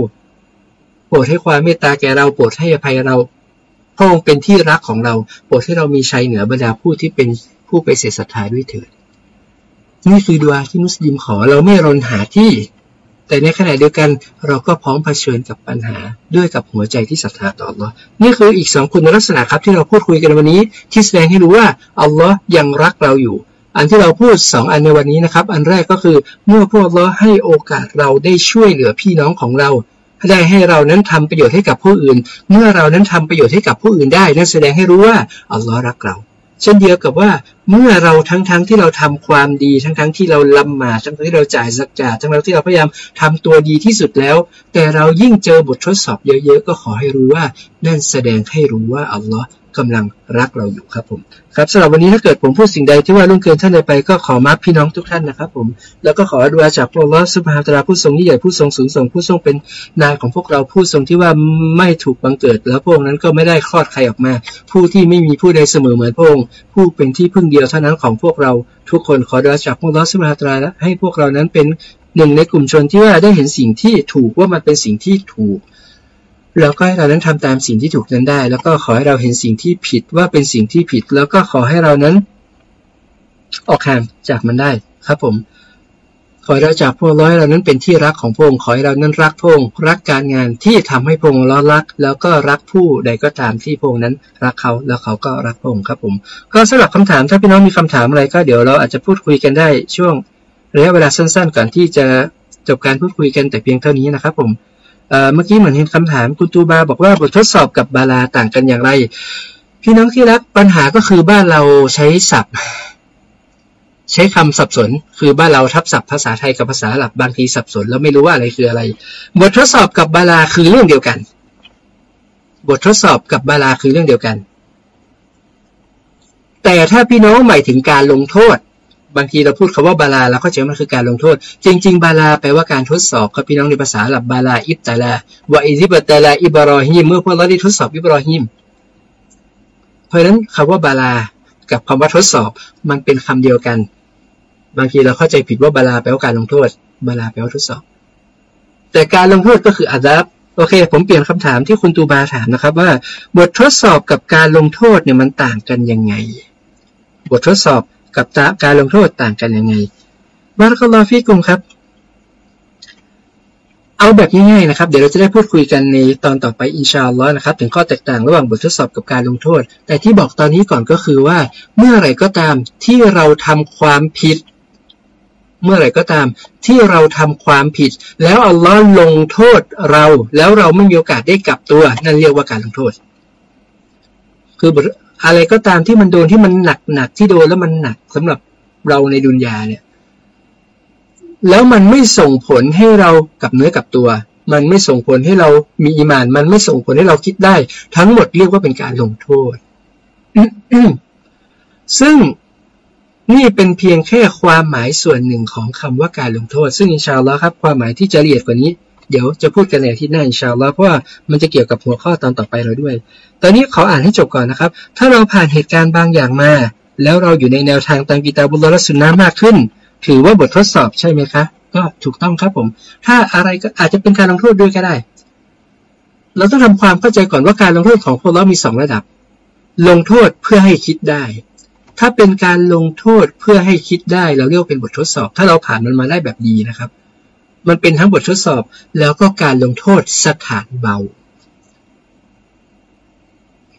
A: โปรดให้ความเมตตาแก่เราโปรดให้อภัยเราพระองค์เป็นที่รักของเรา โปรดให้เรามีชัยเหนือบรรดาผู้ที่เป็นผู้ไปเสียศรัทธาด้วยเถิดนี่คือดวงที่มุสลิมขอเราไม่รนหาที่ แต่ในขณะเดียวกันเราก็พร้อมเผชิญกับปัญหาด้วยกับหัวใจที่ศรัทธาต่อ Allah นี่คืออีกสองคุณลักษณะครับที่เราพูดคุยกันวันนี้ ที่แสดงให้รู้ว่าอัลลอฮ์ยังรักเราอยู่ อันที่เราพูดสองอันในวันนี้นะครับ อันแรกก็คือเมื่อพวกเราให้โอกาสเราได้ช่วยเหลือพี่น้องของเราได้ให้เรานั้นทำประโยชน์ให้กับผู้อื่น เมื่อเรานั้นทำประโยชน์ให้กับผู้อื่นได้ นั่นแสดงให้รู้ว่าอัลลอฮ์รักเรา เช่นเดียวกับว่าเมื่อเราทั้งๆทที่เราทำความดีทั้งๆทที่เราลำมาทั้งๆที่เราจ่ายสักจ่าทั้งๆที่เราพยายามทำตัวดีที่สุดแล้ว แต่เรายิ่งเจอบททดสอบเยอะๆ ก็ขอให้รู้ว่า นั่นแสดงให้รู้ว่าอัลลอฮ์ กำลังรักเราอยู่ครับผมครับสำหรับวันนี้ถ้าเกิดผมพูดสิ่งใดที่ว่าล่วงเกินท่านใดไปก็ขอมาพี่น้องทุกท่านนะครับผมแล้วก็ขอดูอาจากพระลอสุภาตราผู้ทรงยิ่งใหญ่ผู้ทรงสูงส่งผู้ทรงเป็นนายของพวกเราผู้ทรงที่ว่าไม่ถูกบังเกิด แล้วพวกนั้นก็ไม่ได้คลอดใครออกมา ผู้ที่ไม่มีผู้ใดเสมอเหมือนพระองค์ผู้เป็นที่พึ่งเดียวเท่านั้นของพวกเราทุกคนขอดูอาจากพระลอสุภาตราให้พวกเรานั้นเป็นหนึ่งในกลุ่มชนที่ว่าได้เห็นสิ่งที่ถูกว่ามันเป็นสิ่งที่ถูก แล้วก็ให้เรานั้นทำตามสิ่งที่ถูกนั้นได้ แล้วก็ขอให้เราเห็นสิ่งที่ผิดว่าเป็นสิ่งที่ผิด แล้วก็ขอให้เรานั้นออกห่างจากมันได้ครับผม ขอให้เราจากพวกร้อยเรานั้นเป็นที่รักของพงค์ขอให้เรานั้นรักพงค์รักการงานที่ทำให้พงค์เรารัก แล้วก็รักผู้ใดก็ตามที่พงค์นั้น รักเขาแล้วเขาก็รักพงค์ครับผม ก็สำหรับคำถามถ้าพี่น้องมีคำถามอะไรก็เดี๋ยวเราอาจจะพูดคุยกันได้ช่วงระยะเวลาสั้นๆก่อนที่จะจบการพูดคุยกันแต่เพียงเท่านี้นะครับผม เมื่อกี้เหมือนเห็นคำถามคุณตูบาบอกว่าบททดสอบกับบาลาต่างกันอย่างไร พี่น้องที่รักปัญหาก็คือบ้านเราใช้ศัพท์ ใช้คำสับสน คือบ้านเราทับศัพท์ภาษาไทยกับภาษาหลับบางทีสับสนแล้วไม่รู้ว่าอะไรคืออะไร บททดสอบกับบาลาคือเรื่องเดียวกัน บททดสอบกับบาลาคือเรื่องเดียวกัน แต่ถ้าพี่น้องหมายถึงการลงโทษ บางทีเราพูดคาว่าบาลาเราก็จะมันคือการลงโทษ จริง ๆ บาลาแปลว่าการทดสอบครับพี่น้องในภาษาหลับบาลาอิบตาลาวะอิซิบตาลาอิบรอฮิมเมื่อพวกเราได้ทดสอบอิบรอฮิมเพราะฉะนั้นคำว่าบาลากับคำว่าทดสอบมันเป็นคำเดียวกัน บางทีเราเข้าใจผิดว่าบาลาแปลว่าการลงโทษ บาลาแปลว่าทดสอบ แต่การลงโทษก็คืออาดับโอเค ผมเปลี่ยนคำถามที่คุณตูบาถามนะครับ ว่า บททดสอบกับการลงโทษเนี่ยมันต่างกันยังไง บททดสอบ กับการลงโทษต่างกันยังไงบารักลอฟีกุมครับ เอาแบบง่ายๆนะครับ เดี๋ยวเราจะได้พูดคุยกันในตอนต่อไปอินชาอัลลอฮ์นะครับ ถึงข้อแตกต่างระหว่างบททดสอบกับการลงโทษ แต่ที่บอกตอนนี้ก่อนก็คือว่า เมื่อไหร่ก็ตามที่เราทำความผิด เมื่อไหร่ก็ตามที่เราทำความผิด แล้วอัลลอฮ์ลงโทษเรา แล้วเราไม่มีโอกาสได้กลับตัว นั่นเรียกว่าการลงโทษ คือ อะไรก็ตามที่มันโดนที่มันหนักหนักที่โดนแล้วมันหนักสำหรับเราในดุนยาเนี่ย แล้วมันไม่ส่งผลให้เรากับเนื้อกับตัว มันไม่ส่งผลให้เรามีอิมาน มันไม่ส่งผลให้เราคิดได้ ทั้งหมดเรียกว่าเป็นการลงโทษซึ่งนี่เป็นเพียงแค่ความหมายส่วนหนึ่งของคำว่าการลงโทษ ซึ่งอินชาอัลลอฮ์ครับ ความหมายที่จะละเอียดกว่านี้ เดี๋ยวจะพูดกันในที่หน้าอินชาอัลลอฮ์เพราะว่ามันจะเกี่ยวกับหัวข้อตอนต่อไปเราด้วย ตอนนี้ขออ่านให้จบก่อนนะครับ ถ้าเราผ่านเหตุการณ์บางอย่างมา แล้วเราอยู่ในแนวทางตามกิตาบุลลและสุนนะมากขึ้น ถือว่าบททดสอบใช่ไหมคะ ก็ถูกต้องครับผม ถ้าอะไรก็อาจจะเป็นการลงโทษด้วยก็ได้ เราต้องทำความเข้าใจก่อนว่าการลงโทษของพวกเรามีสองระดับ ลงโทษเพื่อให้คิดได้ถ้าเป็นการลงโทษเพื่อให้คิดได้เราเรียกเป็นบททดสอบ ถ้าเราผ่านมันมาได้แบบดีนะครับ มันเป็นทั้งบททดสอบแล้วก็การลงโทษสถานเบา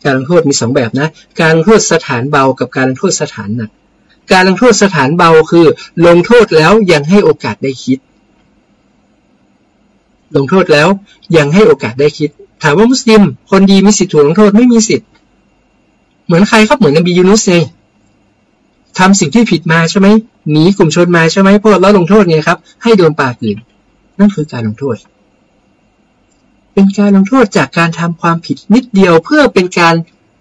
A: การลงโทษมีสองแบบนะ การลงโทษสถานเบากับการลงโทษสถานหนัก การลงโทษสถานเบาคือ ลงโทษแล้วยังให้โอกาสได้คิด ลงโทษแล้วยังให้โอกาสได้คิด ถามว่ามุสลิม คนดีมีสิทธิ์ถูกลงโทษไม่มีสิทธิ์เหมือนใครครับเหมือนนบียูนุสไงทำสิ่งที่ผิดมาใช่ไหมหนีกลุ่มชนมาใช่ไหมพวกเราลงโทษไงครับ ให้โดนปากอื่น นั่นคือการลงโทษ เป็นการลงโทษจากการทำความผิดนิดเดียวเพื่อเป็นการ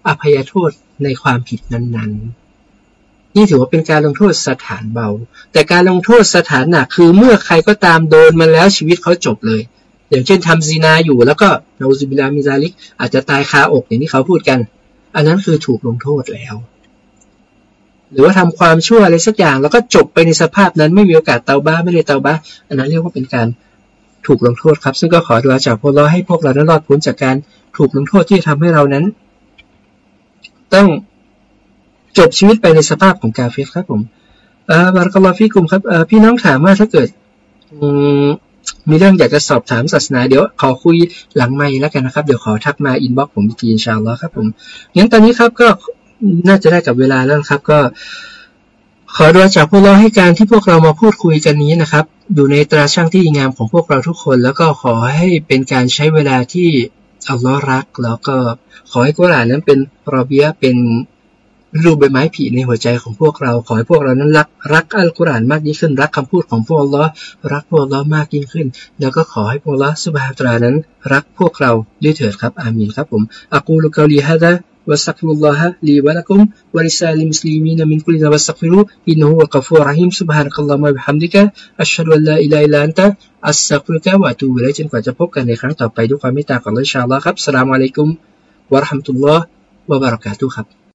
A: อภัยโทษในความผิดนั้นๆ นี่ถือว่าเป็นการลงโทษสถานเบา แต่การลงโทษสถานหนักคือเมื่อใครก็ตามโดนมาแล้วชีวิตเขาจบเลย อย่างเช่นทำซีนาอยู่แล้วก็نعوذ بالله من ذلك อาจจะตายคาอกอย่างที่เขาพูดกัน อันนั้นคือถูกลงโทษแล้ว หรือว่าทำความชั่วอะไรสักอย่างแล้วก็จบไปในสภาพนั้นไม่มีโอกาสเตาบะฮ์ไม่ได้เตาบะฮ์ อันนั้นเรียกว่าเป็นการ ถูกลงโทษครับ ซึ่งก็ขอดูอาจากพวกเราให้พวกเรานั้นรอดพ้นจากการถูกลงโทษที่ทำให้เรานั้น ต้องจบชีวิตไปในสภาพของกาเฟรครับผม بارك الله فيكم ครับพี่น้องถามว่าถ้าเกิดมีเรื่องอยากจะสอบถามศาสนา เดี๋ยวขอคุยหลังไม่แล้วกันนะครับ เดี๋ยวขอทักมาอินบ็อกผมทีอินชาอัลลอฮ์ครับผมงั้นตอนนี้ครับก็น่าจะได้กับเวลาแล้วครับก็ ขอดูจากพวกเราให้การที่พวกเรามาพูดคุยกันนี้นะครับ อยู่ในตราช่างที่งามของพวกเราทุกคน แล้วก็ขอให้เป็นการใช้เวลาที่อัลลอฮ์รัก แล้วก็ขอให้กุรานนั้นเป็นรอเบียเป็นรูปใบไม้ผลิในหัวใจของพวกเรา ขอให้พวกเรานั้นรักรักอัลกุรอานมากยิ่งขึ้น รักคำพูดของพวกเรารักพวกเรามากยิ่งขึ้น แล้วก็ขอให้พวกเราสุบฮาตรานั้น รักพวกเราด้วยเถิดครับอามีนครับผมอักูลุกาลีฮะดะ واستغفر الله لي ولكم ولسائر المسلمين من كل ذنب واستغفروه إنه هو الغفور الرحيم سبحانك اللهم وبحمدك أشهد أن لا إله إلا أنت أستغفرك وأتوب إليك จนกว่าจะพบกันในครั้งต่อไปด้วยความเมตตาของอัลลอฮ์ชาอัลลอฮ์ครับสลามอะลัยกุมวะราะห์มะตุลลอฮ์วะบะเราะกาตุฮ์ครับ